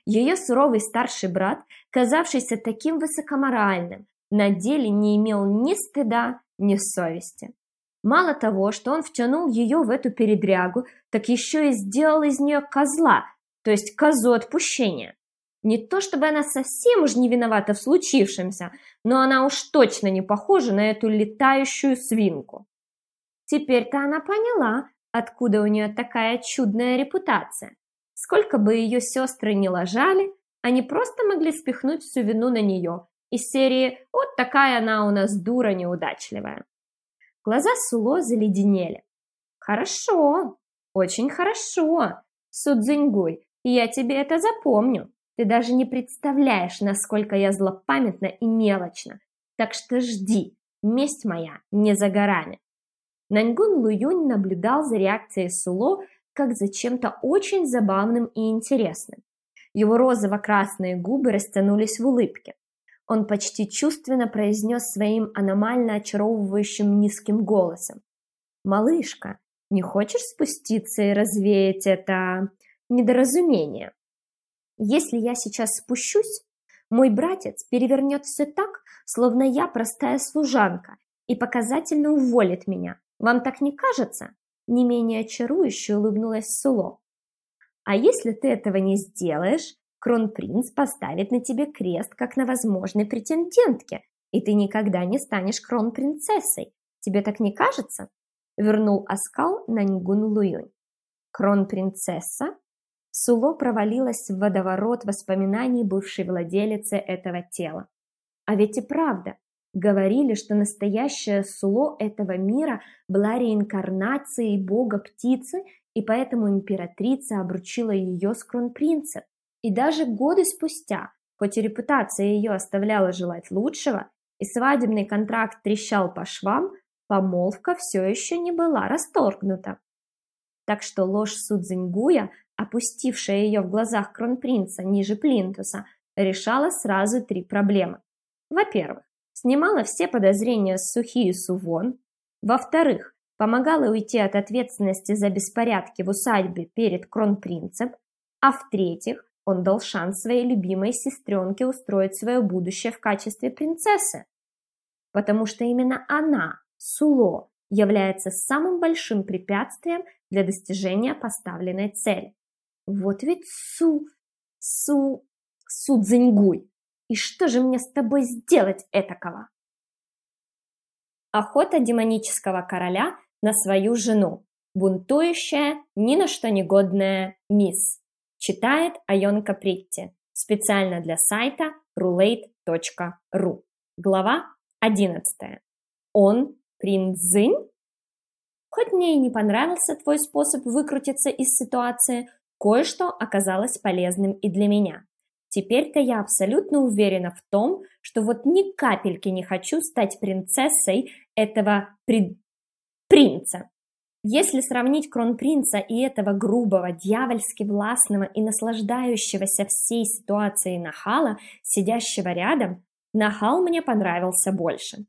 Ее суровый старший брат, казавшийся таким высокоморальным, на деле не имел ни стыда, ни совести. Мало того, что он втянул ее в эту передрягу, так еще и сделал из нее козла, то есть козу отпущения. Не то чтобы она совсем уж не виновата в случившемся, но она уж точно не похожа на эту летающую свинку. Теперь-то она поняла, откуда у нее такая чудная репутация. Сколько бы ее сестры не ложали, они просто могли спихнуть всю вину на нее. Из серии «Вот такая она у нас дура неудачливая». Глаза Суло заледенели. «Хорошо, очень хорошо, Судзиньгуй, я тебе это запомню. Ты даже не представляешь, насколько я злопамятна и мелочна. Так что жди, месть моя не за горами. Наньгун Луюнь наблюдал за реакцией Суло как за чем-то очень забавным и интересным. Его розово-красные губы растянулись в улыбке. Он почти чувственно произнес своим аномально очаровывающим низким голосом. «Малышка, не хочешь спуститься и развеять это недоразумение?» Если я сейчас спущусь, мой братец перевернет все так, словно я простая служанка, и показательно уволит меня. Вам так не кажется?» Не менее чарующе улыбнулась Суло. «А если ты этого не сделаешь, кронпринц поставит на тебе крест, как на возможной претендентке, и ты никогда не станешь кронпринцессой. Тебе так не кажется?» Вернул оскал на Нгун Луюнь. «Кронпринцесса?» Суло провалилась в водоворот воспоминаний бывшей владелицы этого тела. А ведь и правда, говорили, что настоящая Суло этого мира была реинкарнацией бога-птицы, и поэтому императрица обручила ее с кронпринцем. И даже годы спустя, хоть и репутация ее оставляла желать лучшего, и свадебный контракт трещал по швам, помолвка все еще не была расторгнута. Так что ложь Судзингуя опустившая ее в глазах кронпринца ниже плинтуса, решала сразу три проблемы. Во-первых, снимала все подозрения с Сухи и Сувон. Во-вторых, помогала уйти от ответственности за беспорядки в усадьбе перед кронпринцем. А в-третьих, он дал шанс своей любимой сестренке устроить свое будущее в качестве принцессы. Потому что именно она, Суло, является самым большим препятствием для достижения поставленной цели. Вот ведь Су... Су... Судзиньгуй. И что же мне с тобой сделать этакого? Охота демонического короля на свою жену. Бунтующая, ни на что негодная мисс. Читает Айонка Притти. Специально для сайта roulette.ru. Глава 11. Он принцзынь? Хоть мне и не понравился твой способ выкрутиться из ситуации, Кое-что оказалось полезным и для меня. Теперь-то я абсолютно уверена в том, что вот ни капельки не хочу стать принцессой этого при... принца. Если сравнить кронпринца и этого грубого, дьявольски властного и наслаждающегося всей ситуацией нахала, сидящего рядом, нахал мне понравился больше.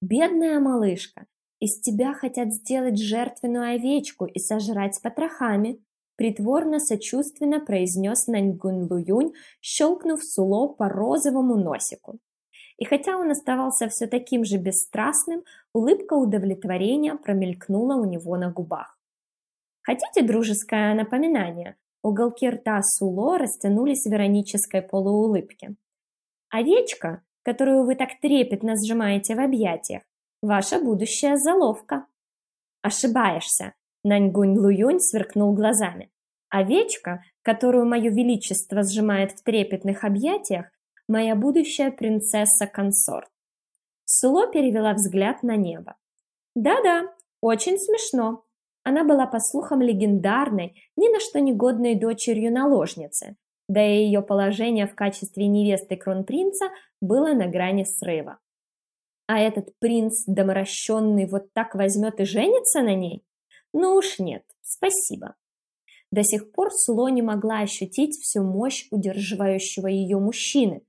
Бедная малышка, из тебя хотят сделать жертвенную овечку и сожрать с потрохами, притворно-сочувственно произнес Наньгун Луюнь, щелкнув Суло по розовому носику. И хотя он оставался все таким же бесстрастным, улыбка удовлетворения промелькнула у него на губах. «Хотите дружеское напоминание?» Уголки рта Суло растянулись в иронической полуулыбке. «Овечка, которую вы так трепетно сжимаете в объятиях, ваша будущая заловка». «Ошибаешься», — Наньгунь Луюнь сверкнул глазами. «Овечка, которую мое величество сжимает в трепетных объятиях, моя будущая принцесса-консорт». Суло перевела взгляд на небо. «Да-да, очень смешно. Она была, по слухам, легендарной, ни на что не годной дочерью наложницы, да и ее положение в качестве невесты кронпринца было на грани срыва. А этот принц доморощенный вот так возьмет и женится на ней? Ну уж нет, спасибо. До сих пор Суло не могла ощутить всю мощь удерживающего ее мужчины.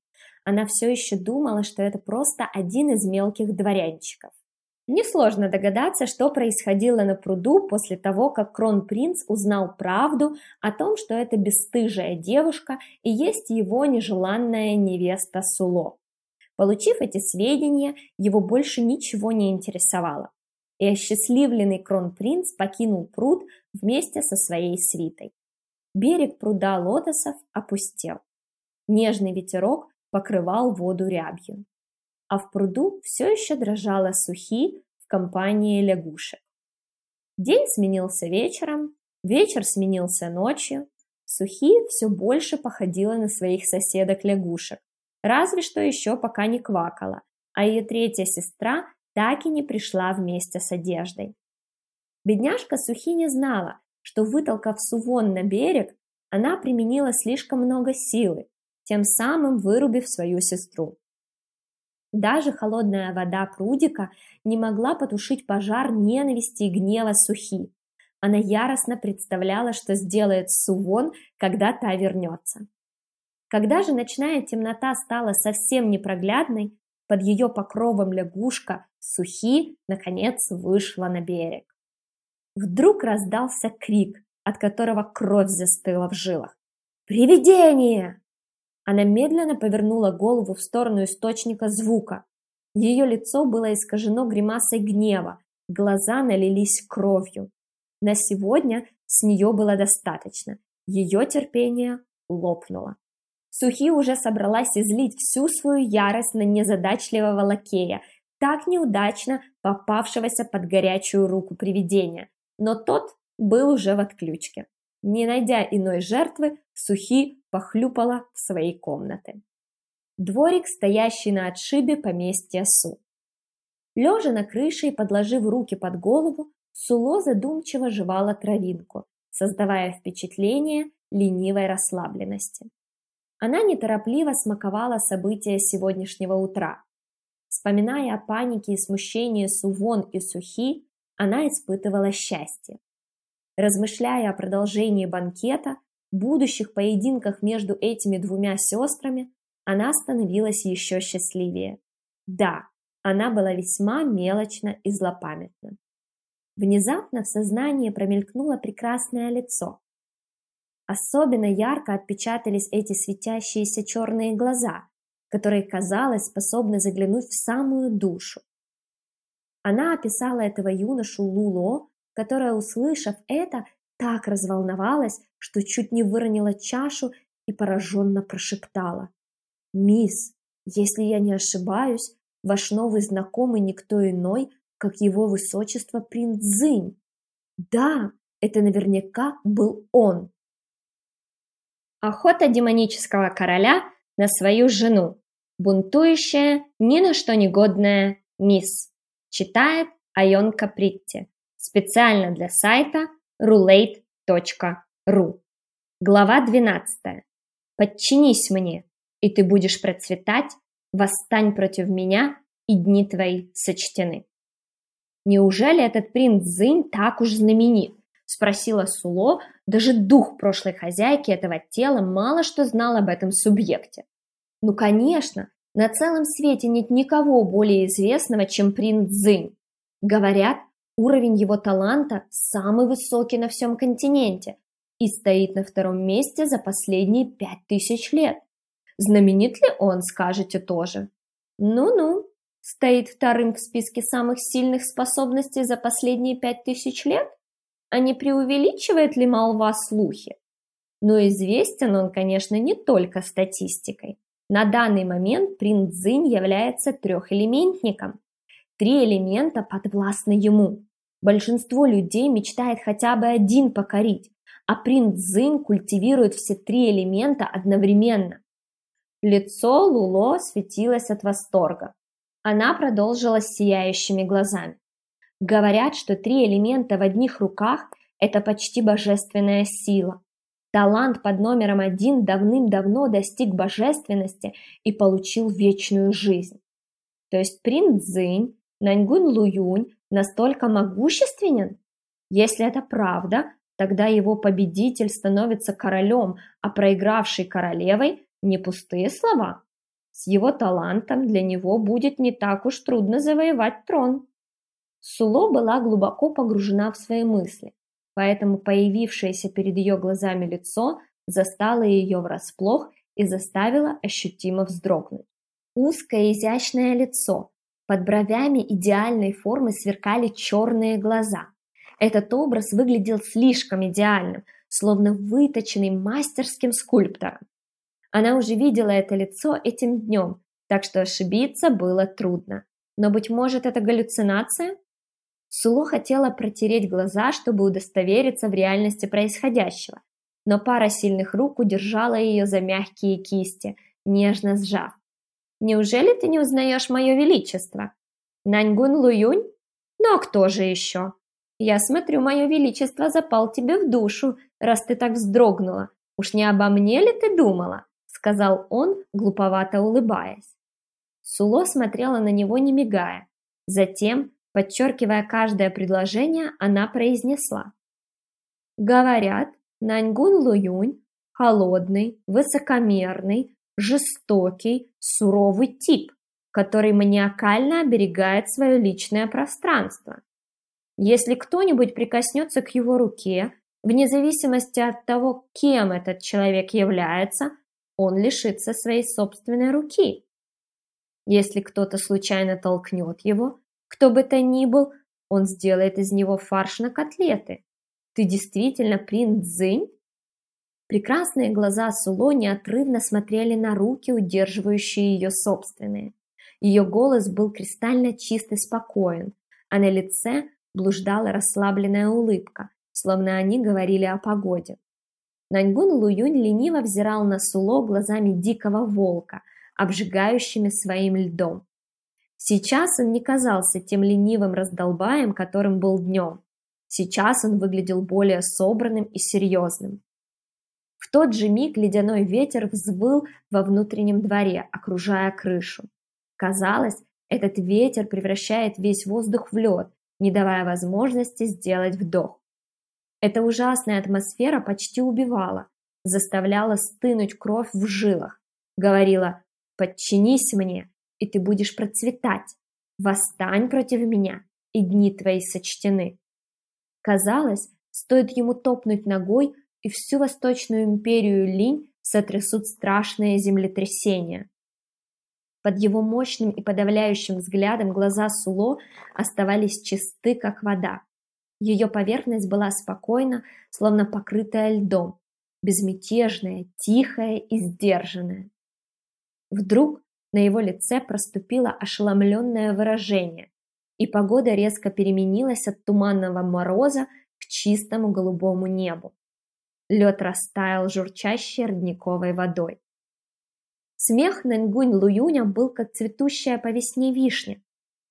Она все еще думала, что это просто один из мелких дворянчиков. Несложно догадаться, что происходило на пруду после того, как кронпринц узнал правду о том, что это бесстыжая девушка и есть его нежеланная невеста Суло. Получив эти сведения, его больше ничего не интересовало. И осчастливленный кронпринц покинул пруд вместе со своей свитой. Берег пруда лотосов опустел. Нежный ветерок покрывал воду рябью а в пруду все еще дрожала сухи в компании лягушек. День сменился вечером, вечер сменился ночью. Сухи все больше походила на своих соседок-лягушек, разве что еще пока не квакала, а ее третья сестра так и не пришла вместе с одеждой. Бедняжка Сухи не знала, что, вытолкав Сувон на берег, она применила слишком много силы, тем самым вырубив свою сестру. Даже холодная вода прудика не могла потушить пожар ненависти и гнева Сухи. Она яростно представляла, что сделает Сувон, когда та вернется. Когда же ночная темнота стала совсем непроглядной, под ее покровом лягушка Сухи, наконец, вышла на берег. Вдруг раздался крик, от которого кровь застыла в жилах. «Привидение!» Она медленно повернула голову в сторону источника звука. Ее лицо было искажено гримасой гнева, глаза налились кровью. На сегодня с нее было достаточно. Ее терпение лопнуло. Сухи уже собралась излить всю свою ярость на незадачливого лакея, так неудачно попавшегося под горячую руку привидения. Но тот был уже в отключке. Не найдя иной жертвы, Сухи похлюпала в свои комнаты. Дворик, стоящий на отшибе поместья Су. Лежа на крыше и подложив руки под голову, Суло задумчиво жевала травинку, создавая впечатление ленивой расслабленности. Она неторопливо смаковала события сегодняшнего утра. Вспоминая о панике и смущении Сувон и Сухи, она испытывала счастье. Размышляя о продолжении банкета, будущих поединках между этими двумя сестрами, она становилась еще счастливее. Да, она была весьма мелочна и злопамятна. Внезапно в сознании промелькнуло прекрасное лицо. Особенно ярко отпечатались эти светящиеся черные глаза, которые, казалось, способны заглянуть в самую душу. Она описала этого юношу Луло которая, услышав это, так разволновалась, что чуть не выронила чашу и пораженно прошептала. «Мисс, если я не ошибаюсь, ваш новый знакомый никто иной, как его высочество принц Зинь. Да, это наверняка был он». Охота демонического короля на свою жену. Бунтующая, ни на что негодная мисс. Читает Айонка Притти. Специально для сайта roulette.ru. Глава 12. Подчинись мне, и ты будешь процветать, восстань против меня, и дни твои сочтены. Неужели этот принц Зинь так уж знаменит? Спросила Суло, даже дух прошлой хозяйки этого тела мало что знал об этом субъекте. Ну, конечно, на целом свете нет никого более известного, чем принц Зинь. Говорят, Уровень его таланта самый высокий на всем континенте и стоит на втором месте за последние пять тысяч лет. Знаменит ли он, скажете тоже? Ну-ну, стоит вторым в списке самых сильных способностей за последние пять тысяч лет? А не преувеличивает ли молва слухи? Но известен он, конечно, не только статистикой. На данный момент принц Цзинь является трехэлементником. Три элемента подвластны ему. Большинство людей мечтает хотя бы один покорить, а принц Цзинь культивирует все три элемента одновременно. Лицо Луло светилось от восторга. Она продолжила с сияющими глазами. Говорят, что три элемента в одних руках – это почти божественная сила. Талант под номером один давным-давно достиг божественности и получил вечную жизнь. То есть принц Цзинь, Наньгун Луюнь настолько могущественен? Если это правда, тогда его победитель становится королем, а проигравший королевой – не пустые слова. С его талантом для него будет не так уж трудно завоевать трон. Суло была глубоко погружена в свои мысли, поэтому появившееся перед ее глазами лицо застало ее врасплох и заставило ощутимо вздрогнуть. Узкое изящное лицо, под бровями идеальной формы сверкали черные глаза. Этот образ выглядел слишком идеальным, словно выточенный мастерским скульптором. Она уже видела это лицо этим днем, так что ошибиться было трудно. Но, быть может, это галлюцинация? Суло хотела протереть глаза, чтобы удостовериться в реальности происходящего, но пара сильных рук удержала ее за мягкие кисти, нежно сжав. «Неужели ты не узнаешь мое величество?» «Наньгун Луюнь? Ну а кто же еще?» «Я смотрю, мое величество запал тебе в душу, раз ты так вздрогнула. Уж не обо мне ли ты думала?» сказал он, глуповато улыбаясь. Суло смотрела на него, не мигая. Затем Подчеркивая каждое предложение, она произнесла. Говорят, Наньгун Луюнь – холодный, высокомерный, жестокий, суровый тип, который маниакально оберегает свое личное пространство. Если кто-нибудь прикоснется к его руке, вне зависимости от того, кем этот человек является, он лишится своей собственной руки. Если кто-то случайно толкнет его, кто бы то ни был, он сделает из него фарш на котлеты. Ты действительно принц Цзинь? Прекрасные глаза Суло неотрывно смотрели на руки, удерживающие ее собственные. Ее голос был кристально чист и спокоен, а на лице блуждала расслабленная улыбка, словно они говорили о погоде. Наньгун Луюнь лениво взирал на Суло глазами дикого волка, обжигающими своим льдом. Сейчас он не казался тем ленивым раздолбаем, которым был днем. Сейчас он выглядел более собранным и серьезным. В тот же миг ледяной ветер взвыл во внутреннем дворе, окружая крышу. Казалось, этот ветер превращает весь воздух в лед, не давая возможности сделать вдох. Эта ужасная атмосфера почти убивала, заставляла стынуть кровь в жилах, говорила «подчинись мне», и ты будешь процветать. Восстань против меня, и дни твои сочтены. Казалось, стоит ему топнуть ногой, и всю Восточную империю Линь сотрясут страшные землетрясения. Под его мощным и подавляющим взглядом глаза Суло оставались чисты, как вода. Ее поверхность была спокойна, словно покрытая льдом, безмятежная, тихая и сдержанная. Вдруг на его лице проступило ошеломленное выражение, и погода резко переменилась от туманного мороза к чистому голубому небу. Лед растаял журчащей родниковой водой. Смех Наньгунь Луюня был как цветущая по весне вишня,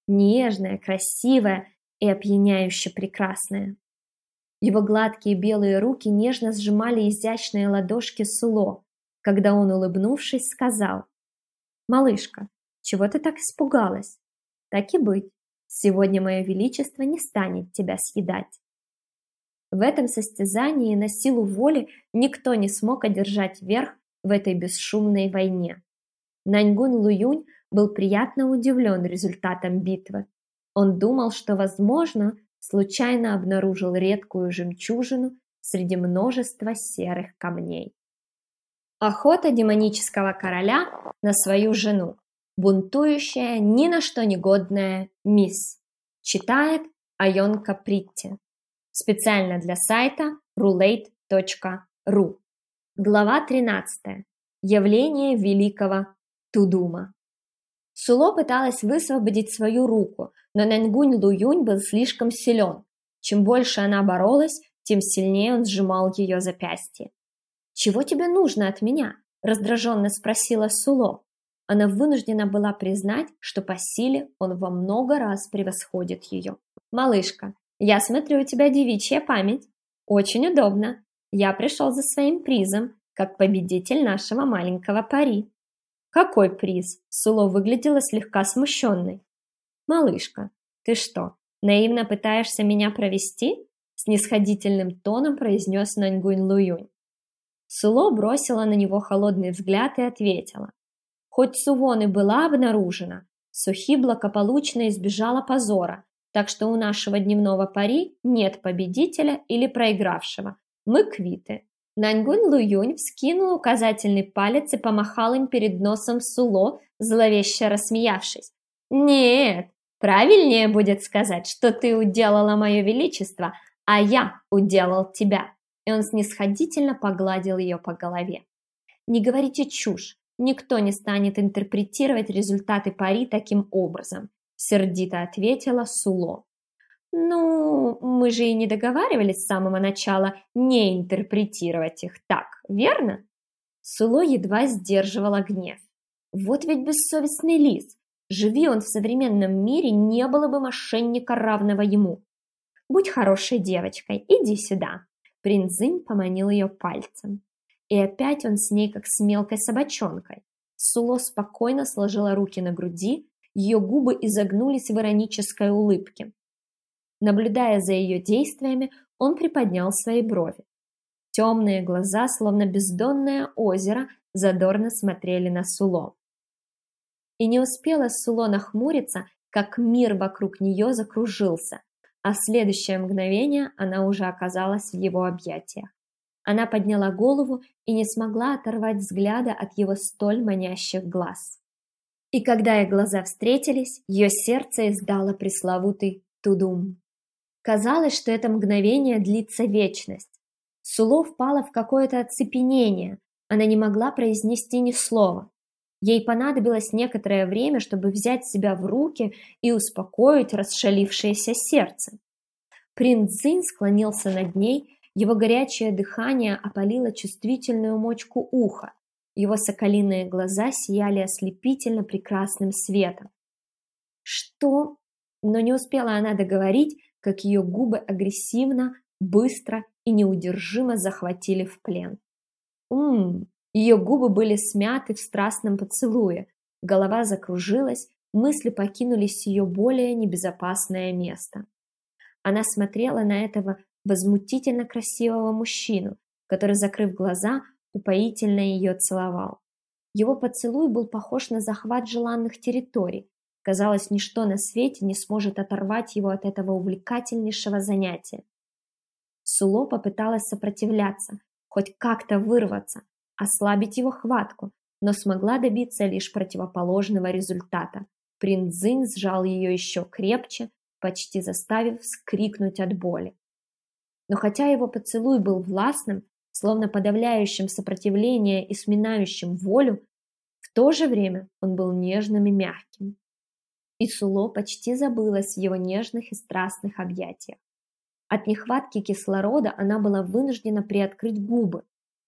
нежная, красивая и опьяняюще прекрасная. Его гладкие белые руки нежно сжимали изящные ладошки Суло, когда он, улыбнувшись, сказал «Малышка, чего ты так испугалась? Так и быть, сегодня мое величество не станет тебя съедать». В этом состязании на силу воли никто не смог одержать верх в этой бесшумной войне. Наньгун Луюнь был приятно удивлен результатом битвы. Он думал, что, возможно, случайно обнаружил редкую жемчужину среди множества серых камней. Охота демонического короля на свою жену. Бунтующая, ни на что не годная мисс. Читает Айонка Притти. Специально для сайта roulette.ru. Глава 13. Явление великого Тудума. Суло пыталась высвободить свою руку, но Нангунь Луюнь был слишком силен. Чем больше она боролась, тем сильнее он сжимал ее запястье. «Чего тебе нужно от меня?» – раздраженно спросила Суло. Она вынуждена была признать, что по силе он во много раз превосходит ее. «Малышка, я смотрю, у тебя девичья память. Очень удобно. Я пришел за своим призом, как победитель нашего маленького пари». «Какой приз?» Суло выглядела слегка смущенной. «Малышка, ты что, наивно пытаешься меня провести?» Снисходительным тоном произнес Наньгунь Луюнь. Суло бросила на него холодный взгляд и ответила. Хоть Сувон и была обнаружена, Сухи благополучно избежала позора, так что у нашего дневного пари нет победителя или проигравшего. Мы квиты. Наньгунь Луюнь вскинул указательный палец и помахал им перед носом Суло, зловеще рассмеявшись. «Нет, правильнее будет сказать, что ты уделала мое величество, а я уделал тебя». И он снисходительно погладил ее по голове. «Не говорите чушь, никто не станет интерпретировать результаты пари таким образом», сердито ответила Суло. Ну, мы же и не договаривались с самого начала не интерпретировать их так, верно? Суло едва сдерживала гнев. Вот ведь бессовестный лис. Живи он в современном мире, не было бы мошенника равного ему. Будь хорошей девочкой, иди сюда. Принц Зинь поманил ее пальцем. И опять он с ней, как с мелкой собачонкой. Суло спокойно сложила руки на груди, ее губы изогнулись в иронической улыбке. Наблюдая за ее действиями, он приподнял свои брови. Темные глаза, словно бездонное озеро, задорно смотрели на Суло. И не успела Суло нахмуриться, как мир вокруг нее закружился, а в следующее мгновение она уже оказалась в его объятиях. Она подняла голову и не смогла оторвать взгляда от его столь манящих глаз. И когда их глаза встретились, ее сердце издало пресловутый «тудум». Казалось, что это мгновение длится вечность. Суло впала в какое-то оцепенение. Она не могла произнести ни слова. Ей понадобилось некоторое время, чтобы взять себя в руки и успокоить расшалившееся сердце. Принц Цзинь склонился над ней, его горячее дыхание опалило чувствительную мочку уха, его соколиные глаза сияли ослепительно прекрасным светом. «Что?» Но не успела она договорить, как ее губы агрессивно, быстро и неудержимо захватили в плен. Ммм, ее губы были смяты в страстном поцелуе, голова закружилась, мысли покинулись ее более небезопасное место. Она смотрела на этого возмутительно красивого мужчину, который, закрыв глаза, упоительно ее целовал. Его поцелуй был похож на захват желанных территорий, Казалось, ничто на свете не сможет оторвать его от этого увлекательнейшего занятия. Суло попыталась сопротивляться, хоть как-то вырваться, ослабить его хватку, но смогла добиться лишь противоположного результата. Принц сжал ее еще крепче, почти заставив вскрикнуть от боли. Но хотя его поцелуй был властным, словно подавляющим сопротивление и сминающим волю, в то же время он был нежным и мягким и Суло почти забылась в его нежных и страстных объятиях. От нехватки кислорода она была вынуждена приоткрыть губы.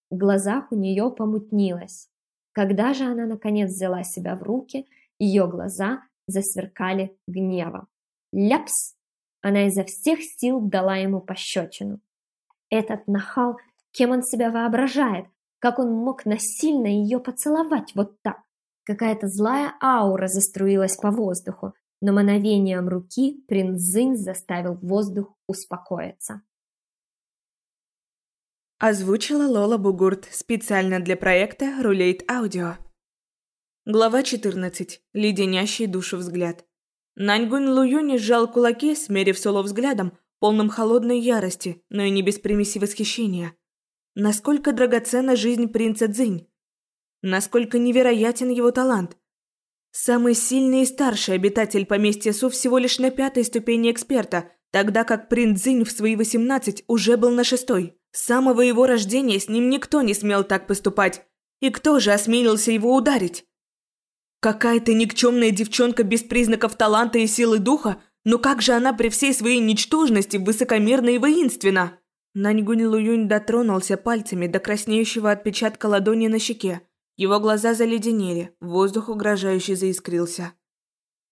В глазах у нее помутнилось. Когда же она наконец взяла себя в руки, ее глаза засверкали гневом. Ляпс! Она изо всех сил дала ему пощечину. Этот нахал, кем он себя воображает, как он мог насильно ее поцеловать вот так? Какая-то злая аура заструилась по воздуху, но мановением руки принц Зинь заставил воздух успокоиться. Озвучила Лола Бугурт специально для проекта Рулейт Аудио. Глава 14. Леденящий душу взгляд. Наньгунь Луюни сжал кулаки, смерив Соло взглядом, полным холодной ярости, но и не без примеси восхищения. Насколько драгоценна жизнь принца Цзинь? Насколько невероятен его талант. Самый сильный и старший обитатель поместья Су всего лишь на пятой ступени эксперта, тогда как принц Зинь в свои 18 уже был на шестой. С самого его рождения с ним никто не смел так поступать. И кто же осмелился его ударить? Какая-то никчемная девчонка без признаков таланта и силы духа, но как же она при всей своей ничтожности высокомерна и воинственна? Наньгунь Луюнь дотронулся пальцами до краснеющего отпечатка ладони на щеке. Его глаза заледенели, воздух угрожающе заискрился.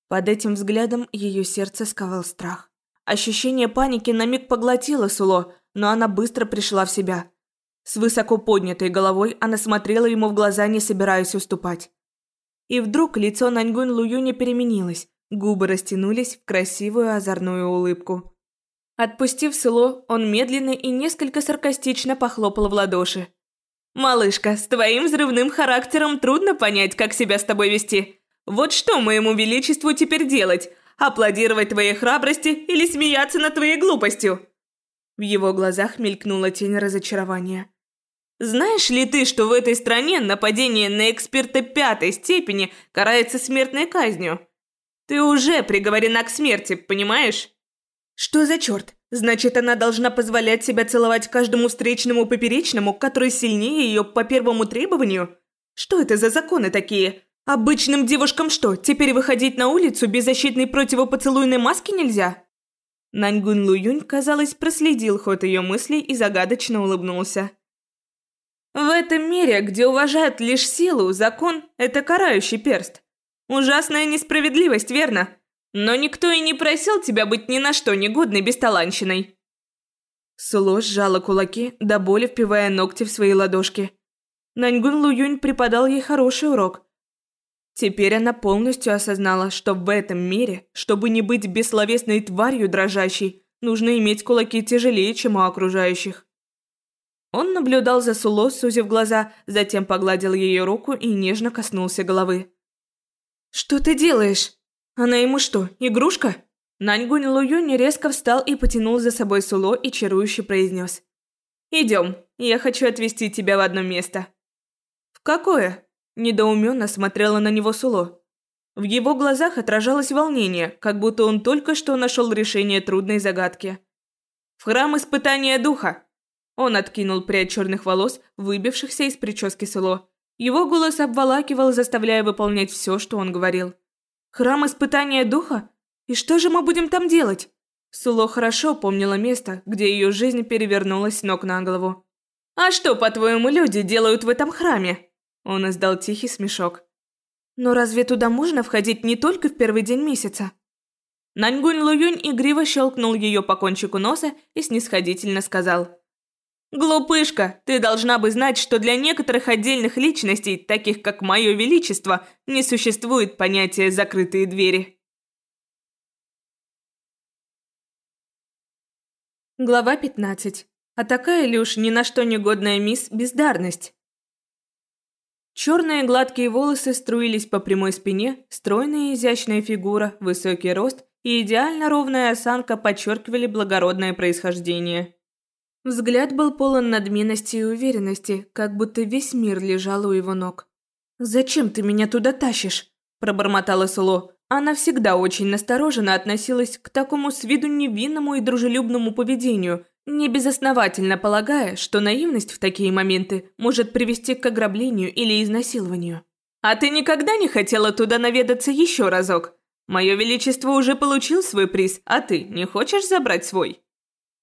Под этим взглядом ее сердце сковал страх. Ощущение паники на миг поглотило Суло, но она быстро пришла в себя. С высоко поднятой головой она смотрела ему в глаза, не собираясь уступать. И вдруг лицо Наньгунь Луюня переменилось, губы растянулись в красивую озорную улыбку. Отпустив Суло, он медленно и несколько саркастично похлопал в ладоши. «Малышка, с твоим взрывным характером трудно понять, как себя с тобой вести. Вот что моему величеству теперь делать? Аплодировать твоей храбрости или смеяться над твоей глупостью?» В его глазах мелькнула тень разочарования. «Знаешь ли ты, что в этой стране нападение на эксперта пятой степени карается смертной казнью? Ты уже приговорена к смерти, понимаешь?» «Что за черт? Значит, она должна позволять себя целовать каждому встречному поперечному, который сильнее ее по первому требованию? Что это за законы такие? Обычным девушкам что, теперь выходить на улицу без защитной противопоцелуйной маски нельзя? Наньгун Луюнь, казалось, проследил ход ее мыслей и загадочно улыбнулся. В этом мире, где уважают лишь силу, закон – это карающий перст. Ужасная несправедливость, верно? Но никто и не просил тебя быть ни на что негодной бесталанщиной. Суло сжала кулаки, до боли впивая ногти в свои ладошки. Наньгун Луюнь преподал ей хороший урок. Теперь она полностью осознала, что в этом мире, чтобы не быть бессловесной тварью дрожащей, нужно иметь кулаки тяжелее, чем у окружающих. Он наблюдал за Суло, сузив глаза, затем погладил ее руку и нежно коснулся головы. «Что ты делаешь?» Она ему что, игрушка? Наньгунь Луюнь резко встал и потянул за собой Суло и чарующе произнес. «Идем, я хочу отвезти тебя в одно место». «В какое?» – недоуменно смотрела на него Суло. В его глазах отражалось волнение, как будто он только что нашел решение трудной загадки. «В храм испытания духа!» Он откинул прядь черных волос, выбившихся из прически Суло. Его голос обволакивал, заставляя выполнять все, что он говорил. Храм испытания духа? И что же мы будем там делать? Суло хорошо помнила место, где ее жизнь перевернулась ног на голову. «А что, по-твоему, люди делают в этом храме?» Он издал тихий смешок. «Но разве туда можно входить не только в первый день месяца?» Наньгунь Луюнь игриво щелкнул ее по кончику носа и снисходительно сказал. «Глупышка, ты должна бы знать, что для некоторых отдельных личностей, таких как Мое Величество, не существует понятия «закрытые двери». Глава 15. А такая ли уж ни на что негодная мисс бездарность? Черные гладкие волосы струились по прямой спине, стройная изящная фигура, высокий рост и идеально ровная осанка подчеркивали благородное происхождение. Взгляд был полон надменности и уверенности, как будто весь мир лежал у его ног. «Зачем ты меня туда тащишь?» – пробормотала Суло. Она всегда очень настороженно относилась к такому с виду невинному и дружелюбному поведению, не безосновательно полагая, что наивность в такие моменты может привести к ограблению или изнасилованию. «А ты никогда не хотела туда наведаться еще разок? Мое Величество уже получил свой приз, а ты не хочешь забрать свой?»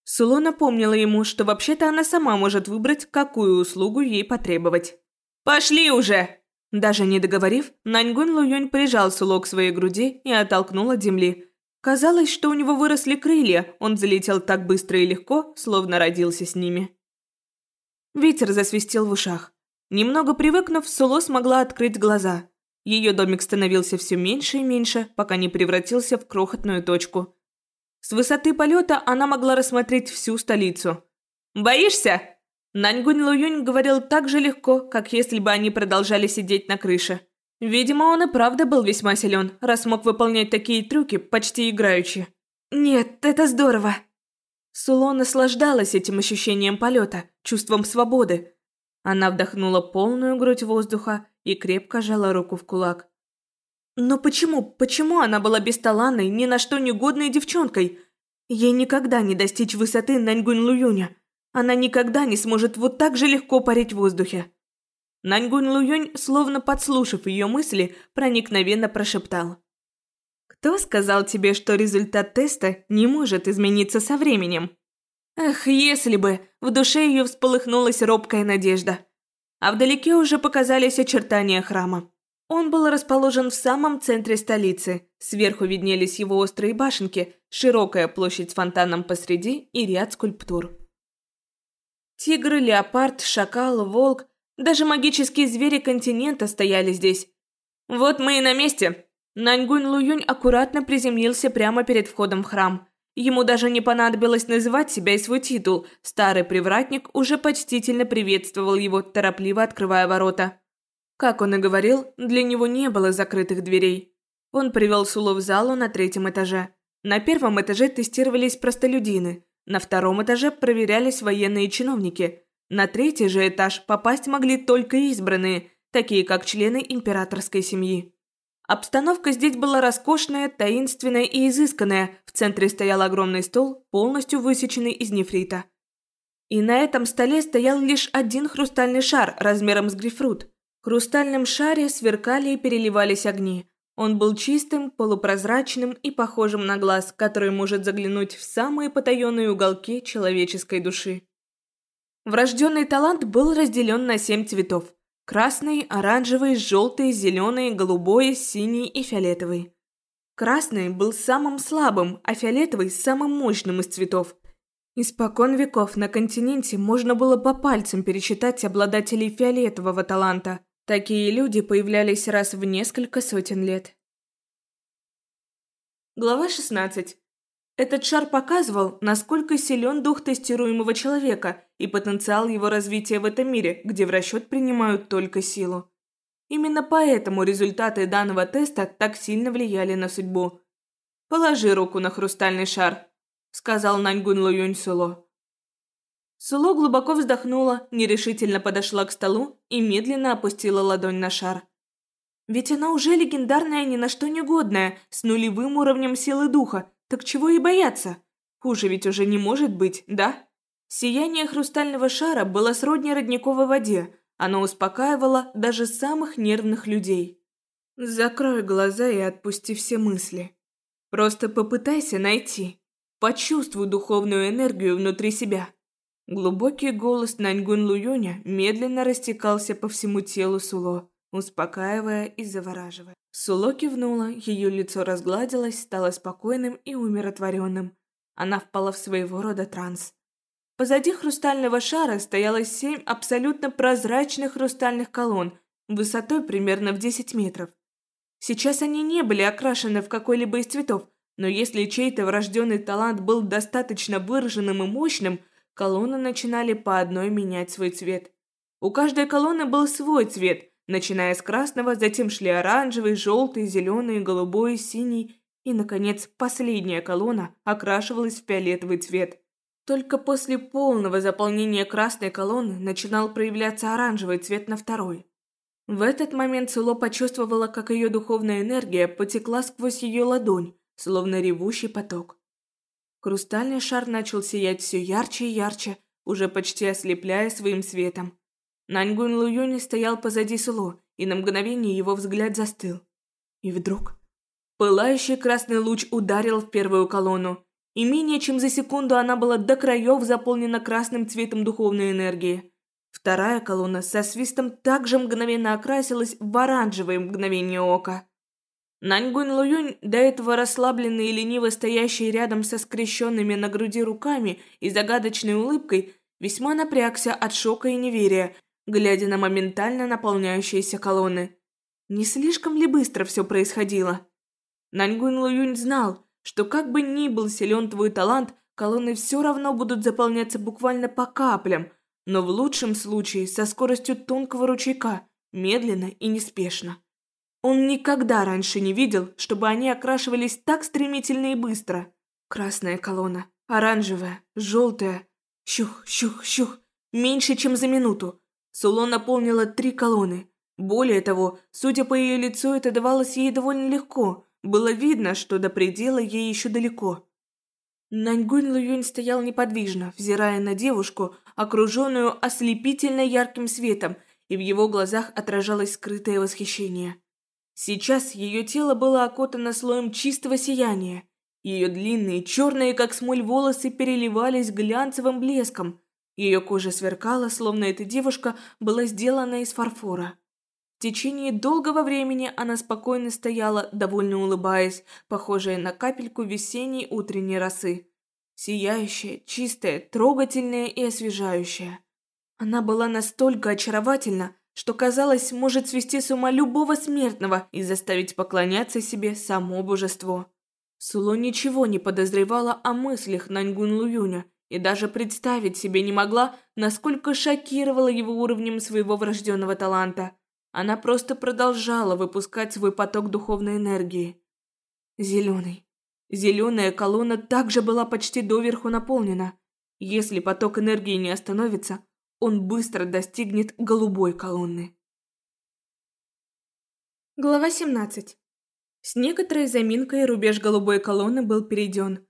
Суло напомнила ему, что вообще-то она сама может выбрать, какую услугу ей потребовать. «Пошли уже!» Даже не договорив, Наньгун Луюнь прижал Суло к своей груди и оттолкнул от земли. Казалось, что у него выросли крылья, он залетел так быстро и легко, словно родился с ними. Ветер засвистел в ушах. Немного привыкнув, Суло смогла открыть глаза. Ее домик становился все меньше и меньше, пока не превратился в крохотную точку – с высоты полета она могла рассмотреть всю столицу. «Боишься?» Наньгунь Луюнь говорил так же легко, как если бы они продолжали сидеть на крыше. Видимо, он и правда был весьма силен, раз мог выполнять такие трюки почти играючи. «Нет, это здорово!» Суло наслаждалась этим ощущением полета, чувством свободы. Она вдохнула полную грудь воздуха и крепко жала руку в кулак. Но почему, почему она была бесталанной, ни на что не годной девчонкой? Ей никогда не достичь высоты Наньгунь Луюня. Она никогда не сможет вот так же легко парить в воздухе. Наньгунь Луюнь, словно подслушав ее мысли, проникновенно прошептал. «Кто сказал тебе, что результат теста не может измениться со временем?» Эх, если бы! В душе ее всполыхнулась робкая надежда. А вдалеке уже показались очертания храма. Он был расположен в самом центре столицы. Сверху виднелись его острые башенки, широкая площадь с фонтаном посреди и ряд скульптур. Тигр, леопард, шакал, волк, даже магические звери континента стояли здесь. Вот мы и на месте. Наньгунь Луюнь аккуратно приземлился прямо перед входом в храм. Ему даже не понадобилось называть себя и свой титул. Старый привратник уже почтительно приветствовал его, торопливо открывая ворота. Как он и говорил, для него не было закрытых дверей. Он привел Сулу в залу на третьем этаже. На первом этаже тестировались простолюдины, на втором этаже проверялись военные чиновники. На третий же этаж попасть могли только избранные, такие как члены императорской семьи. Обстановка здесь была роскошная, таинственная и изысканная. В центре стоял огромный стол, полностью высеченный из нефрита. И на этом столе стоял лишь один хрустальный шар размером с грейпфрут. В хрустальном шаре сверкали и переливались огни. Он был чистым, полупрозрачным и похожим на глаз, который может заглянуть в самые потаенные уголки человеческой души. Врожденный талант был разделен на семь цветов. Красный, оранжевый, желтый, зеленый, голубой, синий и фиолетовый. Красный был самым слабым, а фиолетовый – самым мощным из цветов. Испокон веков на континенте можно было по пальцам пересчитать обладателей фиолетового таланта – Такие люди появлялись раз в несколько сотен лет. Глава 16. Этот шар показывал, насколько силен дух тестируемого человека и потенциал его развития в этом мире, где в расчет принимают только силу. Именно поэтому результаты данного теста так сильно влияли на судьбу. «Положи руку на хрустальный шар», – сказал Наньгун Луюнь Суло. Суло глубоко вздохнула, нерешительно подошла к столу и медленно опустила ладонь на шар. Ведь она уже легендарная, ни на что не годная, с нулевым уровнем силы духа, так чего и бояться? Хуже ведь уже не может быть, да? Сияние хрустального шара было сродни родниковой воде, оно успокаивало даже самых нервных людей. Закрой глаза и отпусти все мысли. Просто попытайся найти. Почувствуй духовную энергию внутри себя. Глубокий голос Наньгун Луюня медленно растекался по всему телу Суло, успокаивая и завораживая. Суло кивнула, ее лицо разгладилось, стало спокойным и умиротворенным. Она впала в своего рода транс. Позади хрустального шара стояло семь абсолютно прозрачных хрустальных колонн, высотой примерно в 10 метров. Сейчас они не были окрашены в какой-либо из цветов, но если чей-то врожденный талант был достаточно выраженным и мощным – колонны начинали по одной менять свой цвет. У каждой колонны был свой цвет, начиная с красного, затем шли оранжевый, желтый, зеленый, голубой, синий, и, наконец, последняя колонна окрашивалась в фиолетовый цвет. Только после полного заполнения красной колонны начинал проявляться оранжевый цвет на второй. В этот момент Суло почувствовала, как ее духовная энергия потекла сквозь ее ладонь, словно ревущий поток. Хрустальный шар начал сиять все ярче и ярче, уже почти ослепляя своим светом. Наньгун Луюни стоял позади Суло, и на мгновение его взгляд застыл. И вдруг... Пылающий красный луч ударил в первую колонну, и менее чем за секунду она была до краев заполнена красным цветом духовной энергии. Вторая колонна со свистом также мгновенно окрасилась в оранжевое мгновение ока. Наньгунь Луюнь, до этого расслабленный и лениво стоящий рядом со скрещенными на груди руками и загадочной улыбкой, весьма напрягся от шока и неверия, глядя на моментально наполняющиеся колонны. Не слишком ли быстро все происходило? Наньгунь Луюнь знал, что как бы ни был силен твой талант, колонны все равно будут заполняться буквально по каплям, но в лучшем случае со скоростью тонкого ручейка, медленно и неспешно. Он никогда раньше не видел, чтобы они окрашивались так стремительно и быстро. Красная колонна, оранжевая, желтая. Щух, щух, щух. Меньше, чем за минуту. Суло наполнила три колонны. Более того, судя по ее лицу, это давалось ей довольно легко. Было видно, что до предела ей еще далеко. Наньгунь Луюнь стоял неподвижно, взирая на девушку, окруженную ослепительно ярким светом, и в его глазах отражалось скрытое восхищение. Сейчас ее тело было окутано слоем чистого сияния. Ее длинные, черные, как смоль, волосы переливались глянцевым блеском. Ее кожа сверкала, словно эта девушка была сделана из фарфора. В течение долгого времени она спокойно стояла, довольно улыбаясь, похожая на капельку весенней утренней росы. Сияющая, чистая, трогательная и освежающая. Она была настолько очаровательна, что, казалось, может свести с ума любого смертного и заставить поклоняться себе само божество. Суло ничего не подозревала о мыслях Наньгун Луюня и даже представить себе не могла, насколько шокировала его уровнем своего врожденного таланта – она просто продолжала выпускать свой поток духовной энергии. Зеленый. Зеленая колонна также была почти доверху наполнена. Если поток энергии не остановится, он быстро достигнет голубой колонны. Глава 17. С некоторой заминкой рубеж голубой колонны был перейден.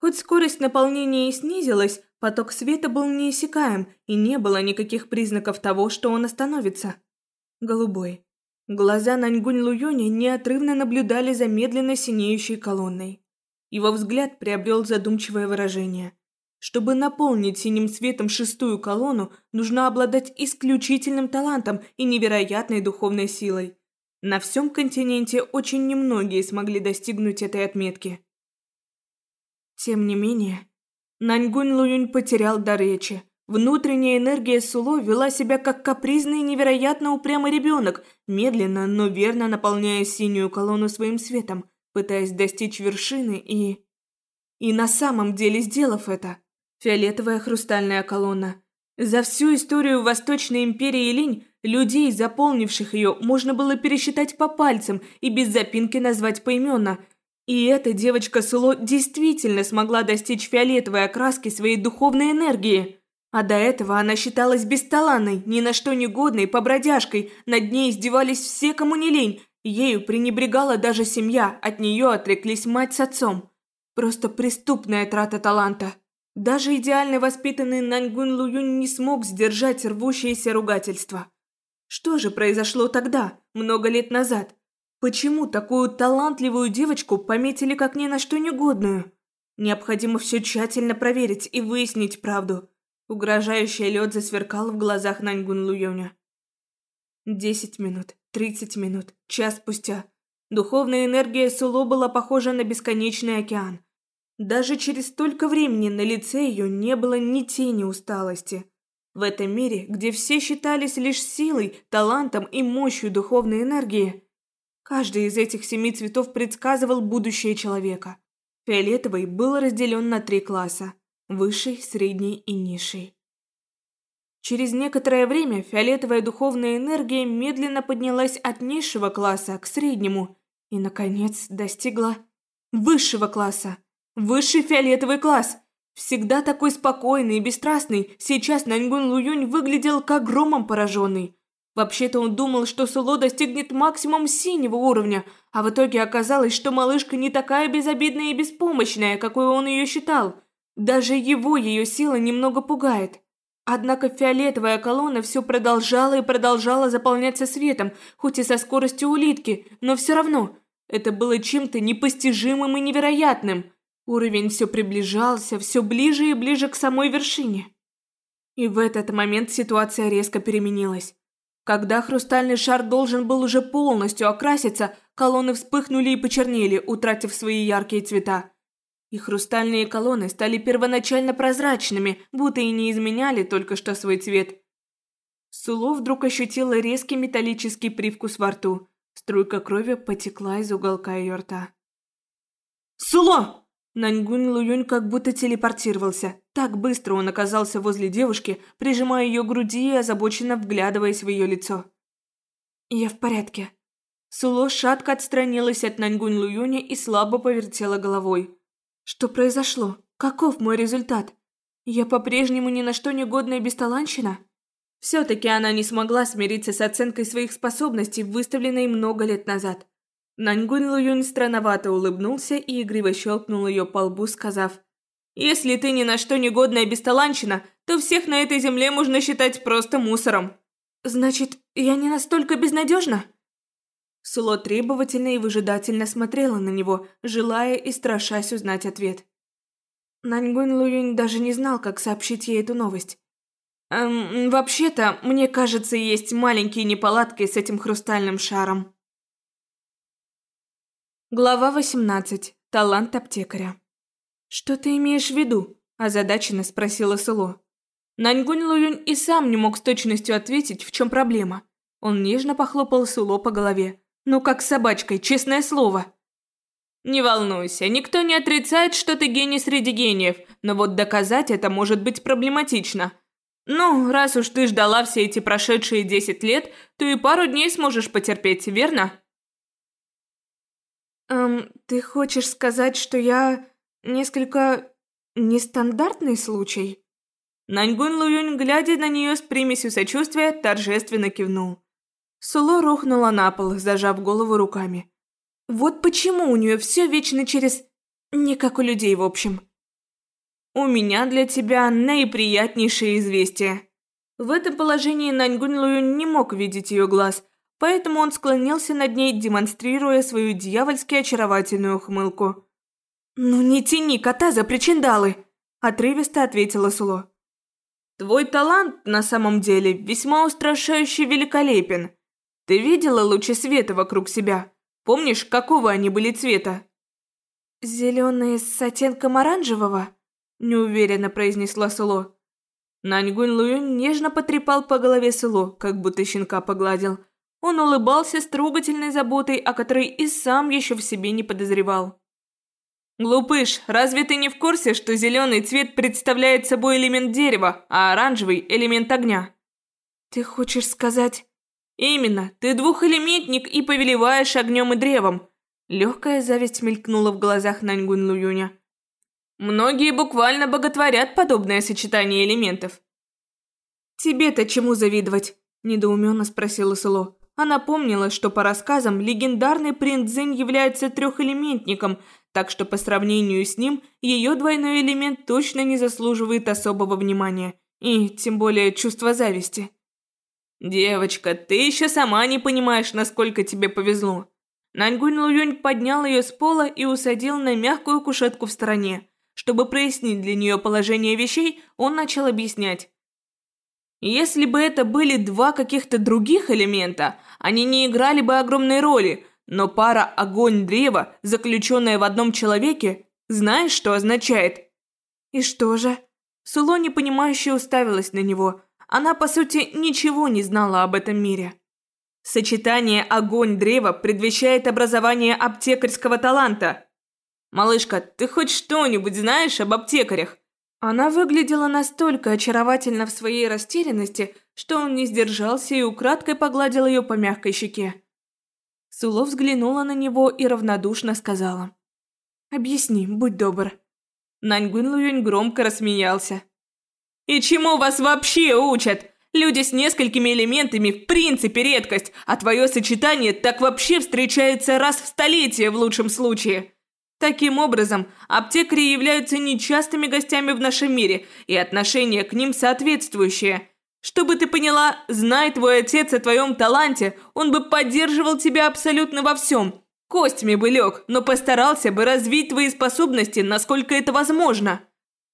Хоть скорость наполнения и снизилась, поток света был неиссякаем, и не было никаких признаков того, что он остановится голубой. Глаза Наньгунь Луюня неотрывно наблюдали за медленно синеющей колонной. Его взгляд приобрел задумчивое выражение. Чтобы наполнить синим светом шестую колонну, нужно обладать исключительным талантом и невероятной духовной силой. На всем континенте очень немногие смогли достигнуть этой отметки. Тем не менее, Наньгунь Луюнь потерял дар речи. Внутренняя энергия Суло вела себя как капризный и невероятно упрямый ребенок, медленно, но верно наполняя синюю колонну своим светом, пытаясь достичь вершины и... И на самом деле сделав это. Фиолетовая хрустальная колонна. За всю историю Восточной империи Линь людей, заполнивших ее, можно было пересчитать по пальцам и без запинки назвать поименно. И эта девочка Суло действительно смогла достичь фиолетовой окраски своей духовной энергии. А до этого она считалась бесталанной, ни на что негодной, побродяжкой, над ней издевались все, кому не лень, ею пренебрегала даже семья, от нее отреклись мать с отцом. Просто преступная трата таланта. Даже идеально воспитанный Наньгун Луюнь не смог сдержать рвущееся ругательство. Что же произошло тогда, много лет назад? Почему такую талантливую девочку пометили как ни на что негодную? Необходимо все тщательно проверить и выяснить правду. Угрожающий лед засверкал в глазах Наньгун Луюня. Десять минут, тридцать минут, час спустя. Духовная энергия Суло была похожа на бесконечный океан. Даже через столько времени на лице ее не было ни тени усталости. В этом мире, где все считались лишь силой, талантом и мощью духовной энергии, каждый из этих семи цветов предсказывал будущее человека. Фиолетовый был разделен на три класса высший, средний и низший. Через некоторое время фиолетовая духовная энергия медленно поднялась от низшего класса к среднему и, наконец, достигла высшего класса. Высший фиолетовый класс. Всегда такой спокойный и бесстрастный, сейчас Наньгун Луюнь выглядел как громом пораженный. Вообще-то он думал, что Суло достигнет максимум синего уровня, а в итоге оказалось, что малышка не такая безобидная и беспомощная, какой он ее считал – даже его ее сила немного пугает. Однако фиолетовая колонна все продолжала и продолжала заполняться светом, хоть и со скоростью улитки, но все равно это было чем-то непостижимым и невероятным. Уровень все приближался, все ближе и ближе к самой вершине. И в этот момент ситуация резко переменилась. Когда хрустальный шар должен был уже полностью окраситься, колонны вспыхнули и почернели, утратив свои яркие цвета и хрустальные колонны стали первоначально прозрачными, будто и не изменяли только что свой цвет. Суло вдруг ощутила резкий металлический привкус во рту. Струйка крови потекла из уголка ее рта. «Суло!» Наньгунь Луюнь как будто телепортировался. Так быстро он оказался возле девушки, прижимая ее к груди и озабоченно вглядываясь в ее лицо. «Я в порядке». Суло шатко отстранилась от Наньгунь Луюня и слабо повертела головой. Что произошло? Каков мой результат? Я по-прежнему ни на что не годная бесталанщина? Все-таки она не смогла смириться с оценкой своих способностей, выставленной много лет назад. Наньгун Луюнь странновато улыбнулся и игриво щелкнул ее по лбу, сказав, «Если ты ни на что негодная бесталанщина, то всех на этой земле можно считать просто мусором». «Значит, я не настолько безнадежна?» Суло требовательно и выжидательно смотрела на него, желая и страшась узнать ответ. Наньгун Луюнь даже не знал, как сообщить ей эту новость. Эм, вообще-то, мне кажется, есть маленькие неполадки с этим хрустальным шаром. Глава 18. Талант аптекаря. Что ты имеешь в виду? озадаченно спросила Суло. Наньгунь Луюнь и сам не мог с точностью ответить, в чем проблема. Он нежно похлопал Суло по голове. Ну как с собачкой, честное слово. Не волнуйся, никто не отрицает, что ты гений среди гениев, но вот доказать это может быть проблематично. Ну, раз уж ты ждала все эти прошедшие десять лет, то и пару дней сможешь потерпеть, верно? Эм, ты хочешь сказать, что я несколько нестандартный случай? Наньгун Луюнь, глядя на нее с примесью сочувствия, торжественно кивнул. Суло рухнула на пол, зажав голову руками. Вот почему у нее все вечно через... Не как у людей, в общем. У меня для тебя наиприятнейшее известие. В этом положении Наньгун Луюнь не мог видеть ее глаз, поэтому он склонился над ней, демонстрируя свою дьявольски очаровательную ухмылку. «Ну не тяни кота за причиндалы!» – отрывисто ответила Суло. «Твой талант на самом деле весьма устрашающе великолепен. Ты видела лучи света вокруг себя? Помнишь, какого они были цвета?» «Зеленые с оттенком оранжевого?» – неуверенно произнесла Суло. Наньгунь Луюнь нежно потрепал по голове Суло, как будто щенка погладил. Он улыбался с трогательной заботой, о которой и сам еще в себе не подозревал. «Глупыш, разве ты не в курсе, что зеленый цвет представляет собой элемент дерева, а оранжевый – элемент огня?» «Ты хочешь сказать...» «Именно, ты двухэлементник и повелеваешь огнем и древом». Легкая зависть мелькнула в глазах Наньгун Луюня. Многие буквально боготворят подобное сочетание элементов. «Тебе-то чему завидовать?» – недоуменно спросила Сыло. Она помнила, что по рассказам легендарный принц Зэнь является трехэлементником, так что по сравнению с ним ее двойной элемент точно не заслуживает особого внимания, и тем более чувства зависти. «Девочка, ты еще сама не понимаешь, насколько тебе повезло». Наньгунь Луюнь поднял ее с пола и усадил на мягкую кушетку в стороне. Чтобы прояснить для нее положение вещей, он начал объяснять. Если бы это были два каких-то других элемента, они не играли бы огромной роли, но пара огонь-древо, заключенная в одном человеке, знаешь, что означает? И что же? Суло непонимающе уставилась на него – она, по сути, ничего не знала об этом мире. Сочетание огонь-древо предвещает образование аптекарского таланта. «Малышка, ты хоть что-нибудь знаешь об аптекарях?» Она выглядела настолько очаровательно в своей растерянности, что он не сдержался и украдкой погладил ее по мягкой щеке. Суло взглянула на него и равнодушно сказала. «Объясни, будь добр». Наньгун Луюнь громко рассмеялся. И чему вас вообще учат? Люди с несколькими элементами в принципе редкость, а твое сочетание так вообще встречается раз в столетие в лучшем случае. Таким образом, аптекари являются нечастыми гостями в нашем мире, и отношение к ним соответствующее. Чтобы ты поняла, знай твой отец о твоем таланте, он бы поддерживал тебя абсолютно во всем. Костями бы лег, но постарался бы развить твои способности, насколько это возможно.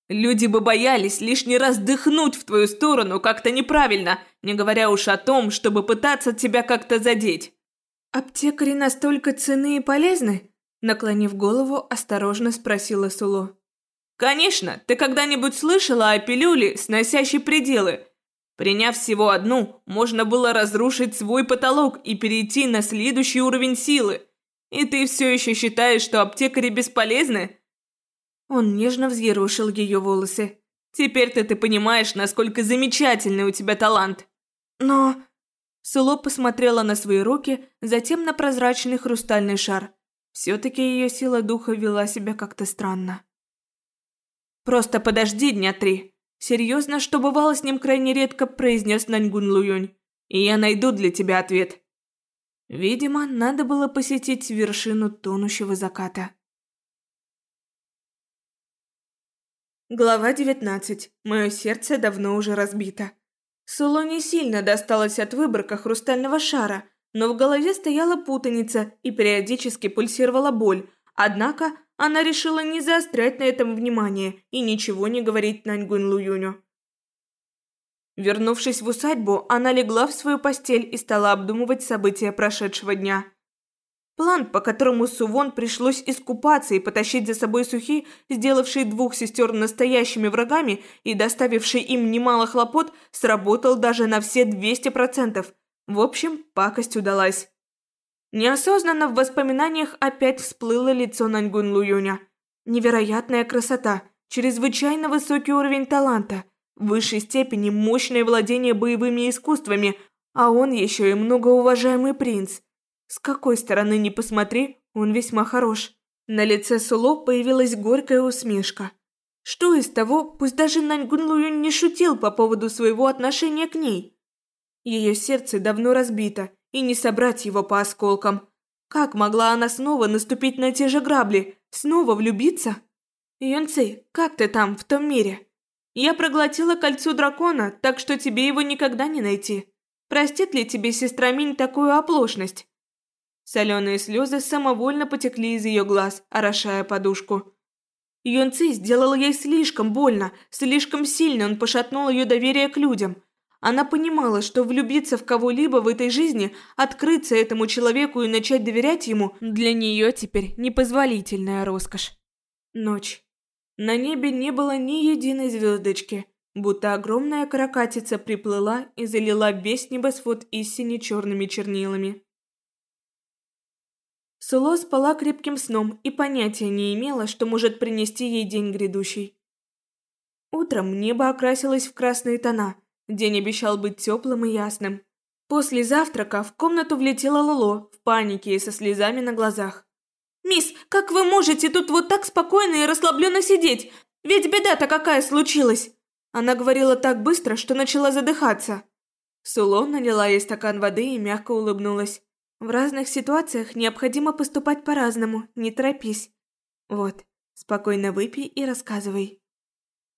Люди бы боялись лишний раз дыхнуть в твою сторону как-то неправильно, не говоря уж о том, чтобы пытаться тебя как-то задеть. «Аптекари настолько ценны и полезны?» Наклонив голову, осторожно спросила Суло. «Конечно, ты когда-нибудь слышала о пилюле, сносящей пределы? Приняв всего одну, можно было разрушить свой потолок и перейти на следующий уровень силы. И ты все еще считаешь, что аптекари бесполезны? Он нежно взъерошил ее волосы. «Теперь-то ты понимаешь, насколько замечательный у тебя талант!» «Но...» Суло посмотрела на свои руки, затем на прозрачный хрустальный шар. Все-таки ее сила духа вела себя как-то странно. «Просто подожди дня три. Серьезно, что бывало с ним крайне редко, произнес Наньгун Луюнь. И я найду для тебя ответ. Видимо, надо было посетить вершину тонущего заката. Глава 19. Мое сердце давно уже разбито. Суло не сильно досталось от выборка хрустального шара, но в голове стояла путаница и периодически пульсировала боль, однако она решила не заострять на этом внимание и ничего не говорить Наньгун Луюню. Вернувшись в усадьбу, она легла в свою постель и стала обдумывать события прошедшего дня. План, по которому Сувон пришлось искупаться и потащить за собой Сухи, сделавший двух сестер настоящими врагами и доставивший им немало хлопот, сработал даже на все 200%. В общем, пакость удалась. Неосознанно в воспоминаниях опять всплыло лицо Наньгун Луюня. Невероятная красота, чрезвычайно высокий уровень таланта – в высшей степени мощное владение боевыми искусствами, а он еще и многоуважаемый принц. С какой стороны ни посмотри, он весьма хорош. На лице Суло появилась горькая усмешка. Что из того, пусть даже Наньгун Луюнь не шутил по поводу своего отношения к ней? Ее сердце давно разбито, и не собрать его по осколкам. Как могла она снова наступить на те же грабли, снова влюбиться? Юнци, как ты там, в том мире? Я проглотила кольцо дракона, так что тебе его никогда не найти. Простит ли тебе сестра Минь такую оплошность?» Соленые слезы самовольно потекли из ее глаз, орошая подушку. Юнци сделал ей слишком больно, слишком сильно он пошатнул ее доверие к людям. Она понимала, что влюбиться в кого-либо в этой жизни, открыться этому человеку и начать доверять ему, для нее теперь непозволительная роскошь. Ночь. На небе не было ни единой звездочки, будто огромная каракатица приплыла и залила весь небосвод истине черными чернилами. Суло спала крепким сном и понятия не имела, что может принести ей день грядущий. Утром небо окрасилось в красные тона, день обещал быть теплым и ясным. После завтрака в комнату влетела Лоло в панике и со слезами на глазах. «Мисс, как вы можете тут вот так спокойно и расслабленно сидеть? Ведь беда-то какая случилась!» Она говорила так быстро, что начала задыхаться. Суло налила ей стакан воды и мягко улыбнулась. В разных ситуациях необходимо поступать по-разному, не торопись. Вот, спокойно выпей и рассказывай.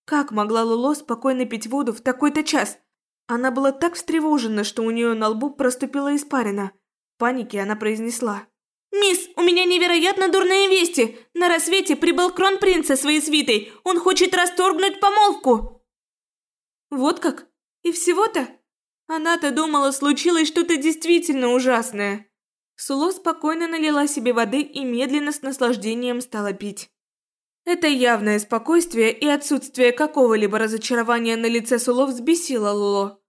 Как могла Луло спокойно пить воду в такой-то час? Она была так встревожена, что у нее на лбу проступила испарина. В панике она произнесла. «Мисс, у меня невероятно дурные вести! На рассвете прибыл кронпринц со своей свитой! Он хочет расторгнуть помолвку!» «Вот как? И всего-то?» Она-то думала, случилось что-то действительно ужасное. Суло спокойно налила себе воды и медленно с наслаждением стала пить. Это явное спокойствие и отсутствие какого-либо разочарования на лице Суло взбесило Луло.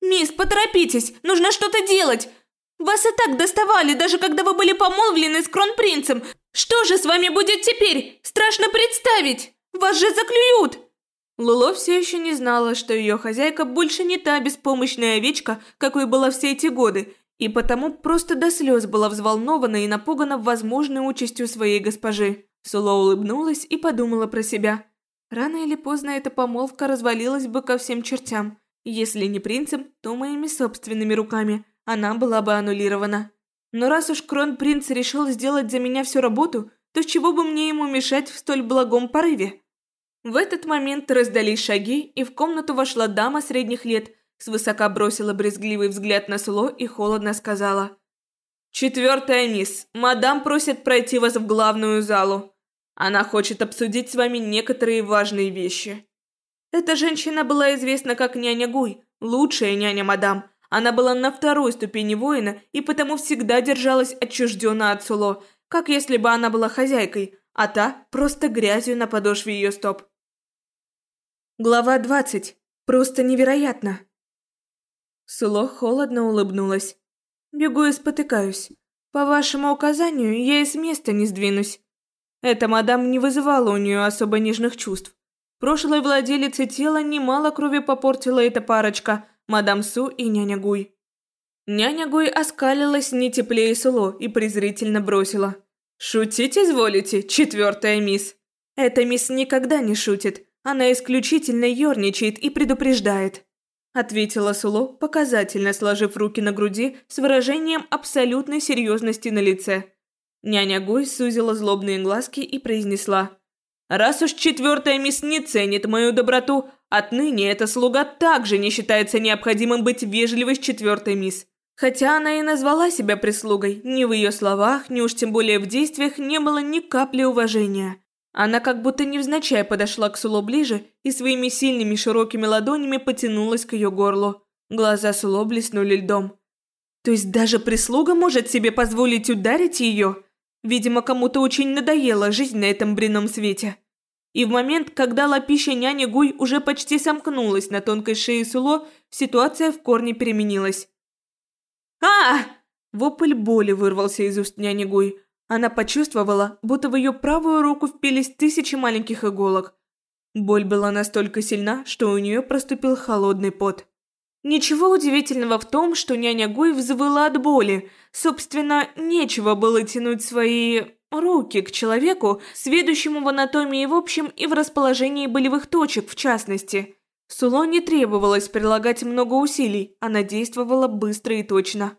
«Мисс, поторопитесь! Нужно что-то делать! Вас и так доставали, даже когда вы были помолвлены с кронпринцем. Что же с вами будет теперь? Страшно представить! Вас же заклюют!» Луло все еще не знала, что ее хозяйка больше не та беспомощная овечка, какой была все эти годы, и потому просто до слез была взволнована и напугана возможной участью своей госпожи. Суло улыбнулась и подумала про себя. Рано или поздно эта помолвка развалилась бы ко всем чертям. Если не принцем, то моими собственными руками – она была бы аннулирована. Но раз уж кронпринц решил сделать за меня всю работу, то чего бы мне ему мешать в столь благом порыве? В этот момент раздались шаги, и в комнату вошла дама средних лет, свысока бросила брезгливый взгляд на Сло и холодно сказала. «Четвертая мисс, мадам просит пройти вас в главную залу. Она хочет обсудить с вами некоторые важные вещи». Эта женщина была известна как няня Гуй, лучшая няня мадам – она была на второй ступени воина и потому всегда держалась отчужденно от Суло, как если бы она была хозяйкой, а та просто грязью на подошве ее стоп. Глава 20. Просто невероятно. Суло холодно улыбнулась. Бегу и спотыкаюсь. По вашему указанию, я и с места не сдвинусь. Эта мадам не вызывала у нее особо нежных чувств. Прошлой владелице тела немало крови попортила эта парочка – мадам Су и няня Гуй. Няня Гуй оскалилась не теплее Суло и презрительно бросила. «Шутить изволите, четвертая мисс?» Эта мисс никогда не шутит. Она исключительно ерничает и предупреждает. Ответила Суло, показательно сложив руки на груди с выражением абсолютной серьезности на лице. Няня Гой сузила злобные глазки и произнесла. «Раз уж четвертая мисс не ценит мою доброту, отныне эта слуга также не считается необходимым быть вежливой с четвертой мисс. Хотя она и назвала себя прислугой, ни в ее словах, ни уж тем более в действиях не было ни капли уважения. Она как будто невзначай подошла к Суло ближе и своими сильными широкими ладонями потянулась к ее горлу. Глаза Суло блеснули льдом. То есть даже прислуга может себе позволить ударить ее? Видимо, кому-то очень надоела жизнь на этом бренном свете. И в момент, когда лапища няни Гуй уже почти сомкнулась на тонкой шее Суло, ситуация в корне переменилась. а Вопль боли вырвался из уст няни Гуй. Она почувствовала, будто в ее правую руку впились тысячи маленьких иголок. Боль была настолько сильна, что у нее проступил холодный пот. Ничего удивительного в том, что няня Гуй взвыла от боли. Собственно, нечего было тянуть свои руки к человеку, сведущему в анатомии в общем и в расположении болевых точек в частности. Суло не требовалось прилагать много усилий, она действовала быстро и точно.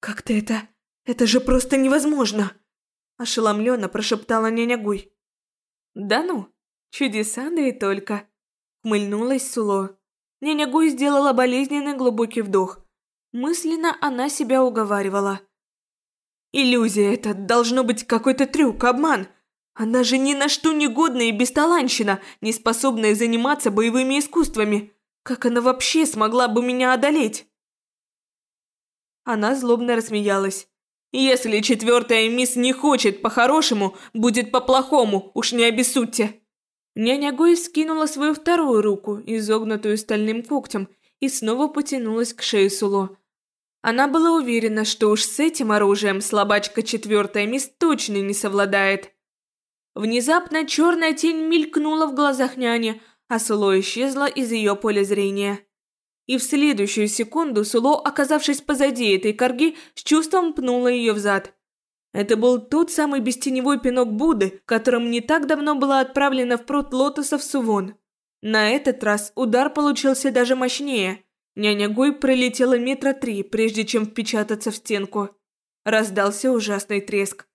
«Как-то это... это же просто невозможно!» Ошеломленно прошептала няня Гуй. «Да ну, чудеса да и только!» Хмыльнулась Суло. Няня Гуй сделала болезненный глубокий вдох. Мысленно она себя уговаривала. «Иллюзия это, должно быть какой-то трюк, обман!» Она же ни на что не годная и бесталанщина, не способная заниматься боевыми искусствами. Как она вообще смогла бы меня одолеть? Она злобно рассмеялась. Если четвертая мисс не хочет по-хорошему, будет по-плохому, уж не обессудьте. Няня Гой скинула свою вторую руку, изогнутую стальным когтем, и снова потянулась к шее Суло. Она была уверена, что уж с этим оружием слабачка четвертая мисс точно не совладает. Внезапно черная тень мелькнула в глазах няни, а Суло исчезла из ее поля зрения. И в следующую секунду Суло, оказавшись позади этой корги, с чувством пнула ее в зад. Это был тот самый бестеневой пинок Будды, которым не так давно была отправлена в пруд лотосов Сувон. На этот раз удар получился даже мощнее. Няня Гой пролетела метра три, прежде чем впечататься в стенку. Раздался ужасный треск.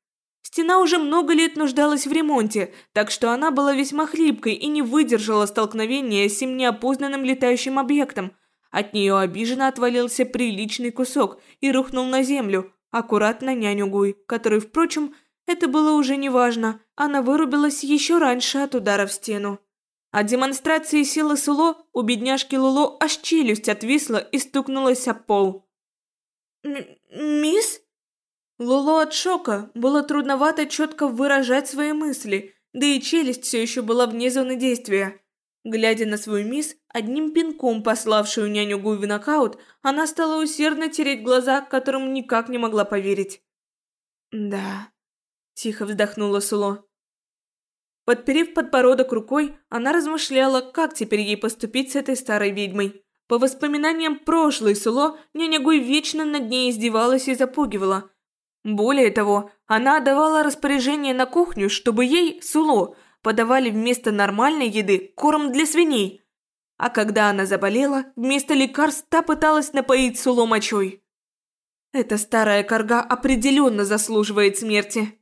Стена уже много лет нуждалась в ремонте, так что она была весьма хлипкой и не выдержала столкновения с тем неопознанным летающим объектом. От нее обиженно отвалился приличный кусок и рухнул на землю, аккуратно няню Гуй, который, впрочем, это было уже неважно, она вырубилась еще раньше от удара в стену. От демонстрации силы Суло у бедняжки Луло аж челюсть отвисла и стукнулась об пол. «Мисс?» Луло от шока было трудновато четко выражать свои мысли, да и челюсть все еще была вне зоны действия. Глядя на свою мисс, одним пинком пославшую няню Гуй в нокаут, она стала усердно тереть глаза, которым никак не могла поверить. «Да», – тихо вздохнула Суло. Подперев подбородок рукой, она размышляла, как теперь ей поступить с этой старой ведьмой. По воспоминаниям прошлой Суло, няня Гуй вечно над ней издевалась и запугивала – более того, она отдавала распоряжение на кухню, чтобы ей, Суло, подавали вместо нормальной еды корм для свиней. А когда она заболела, вместо лекарств та пыталась напоить Суло мочой. Эта старая корга определенно заслуживает смерти.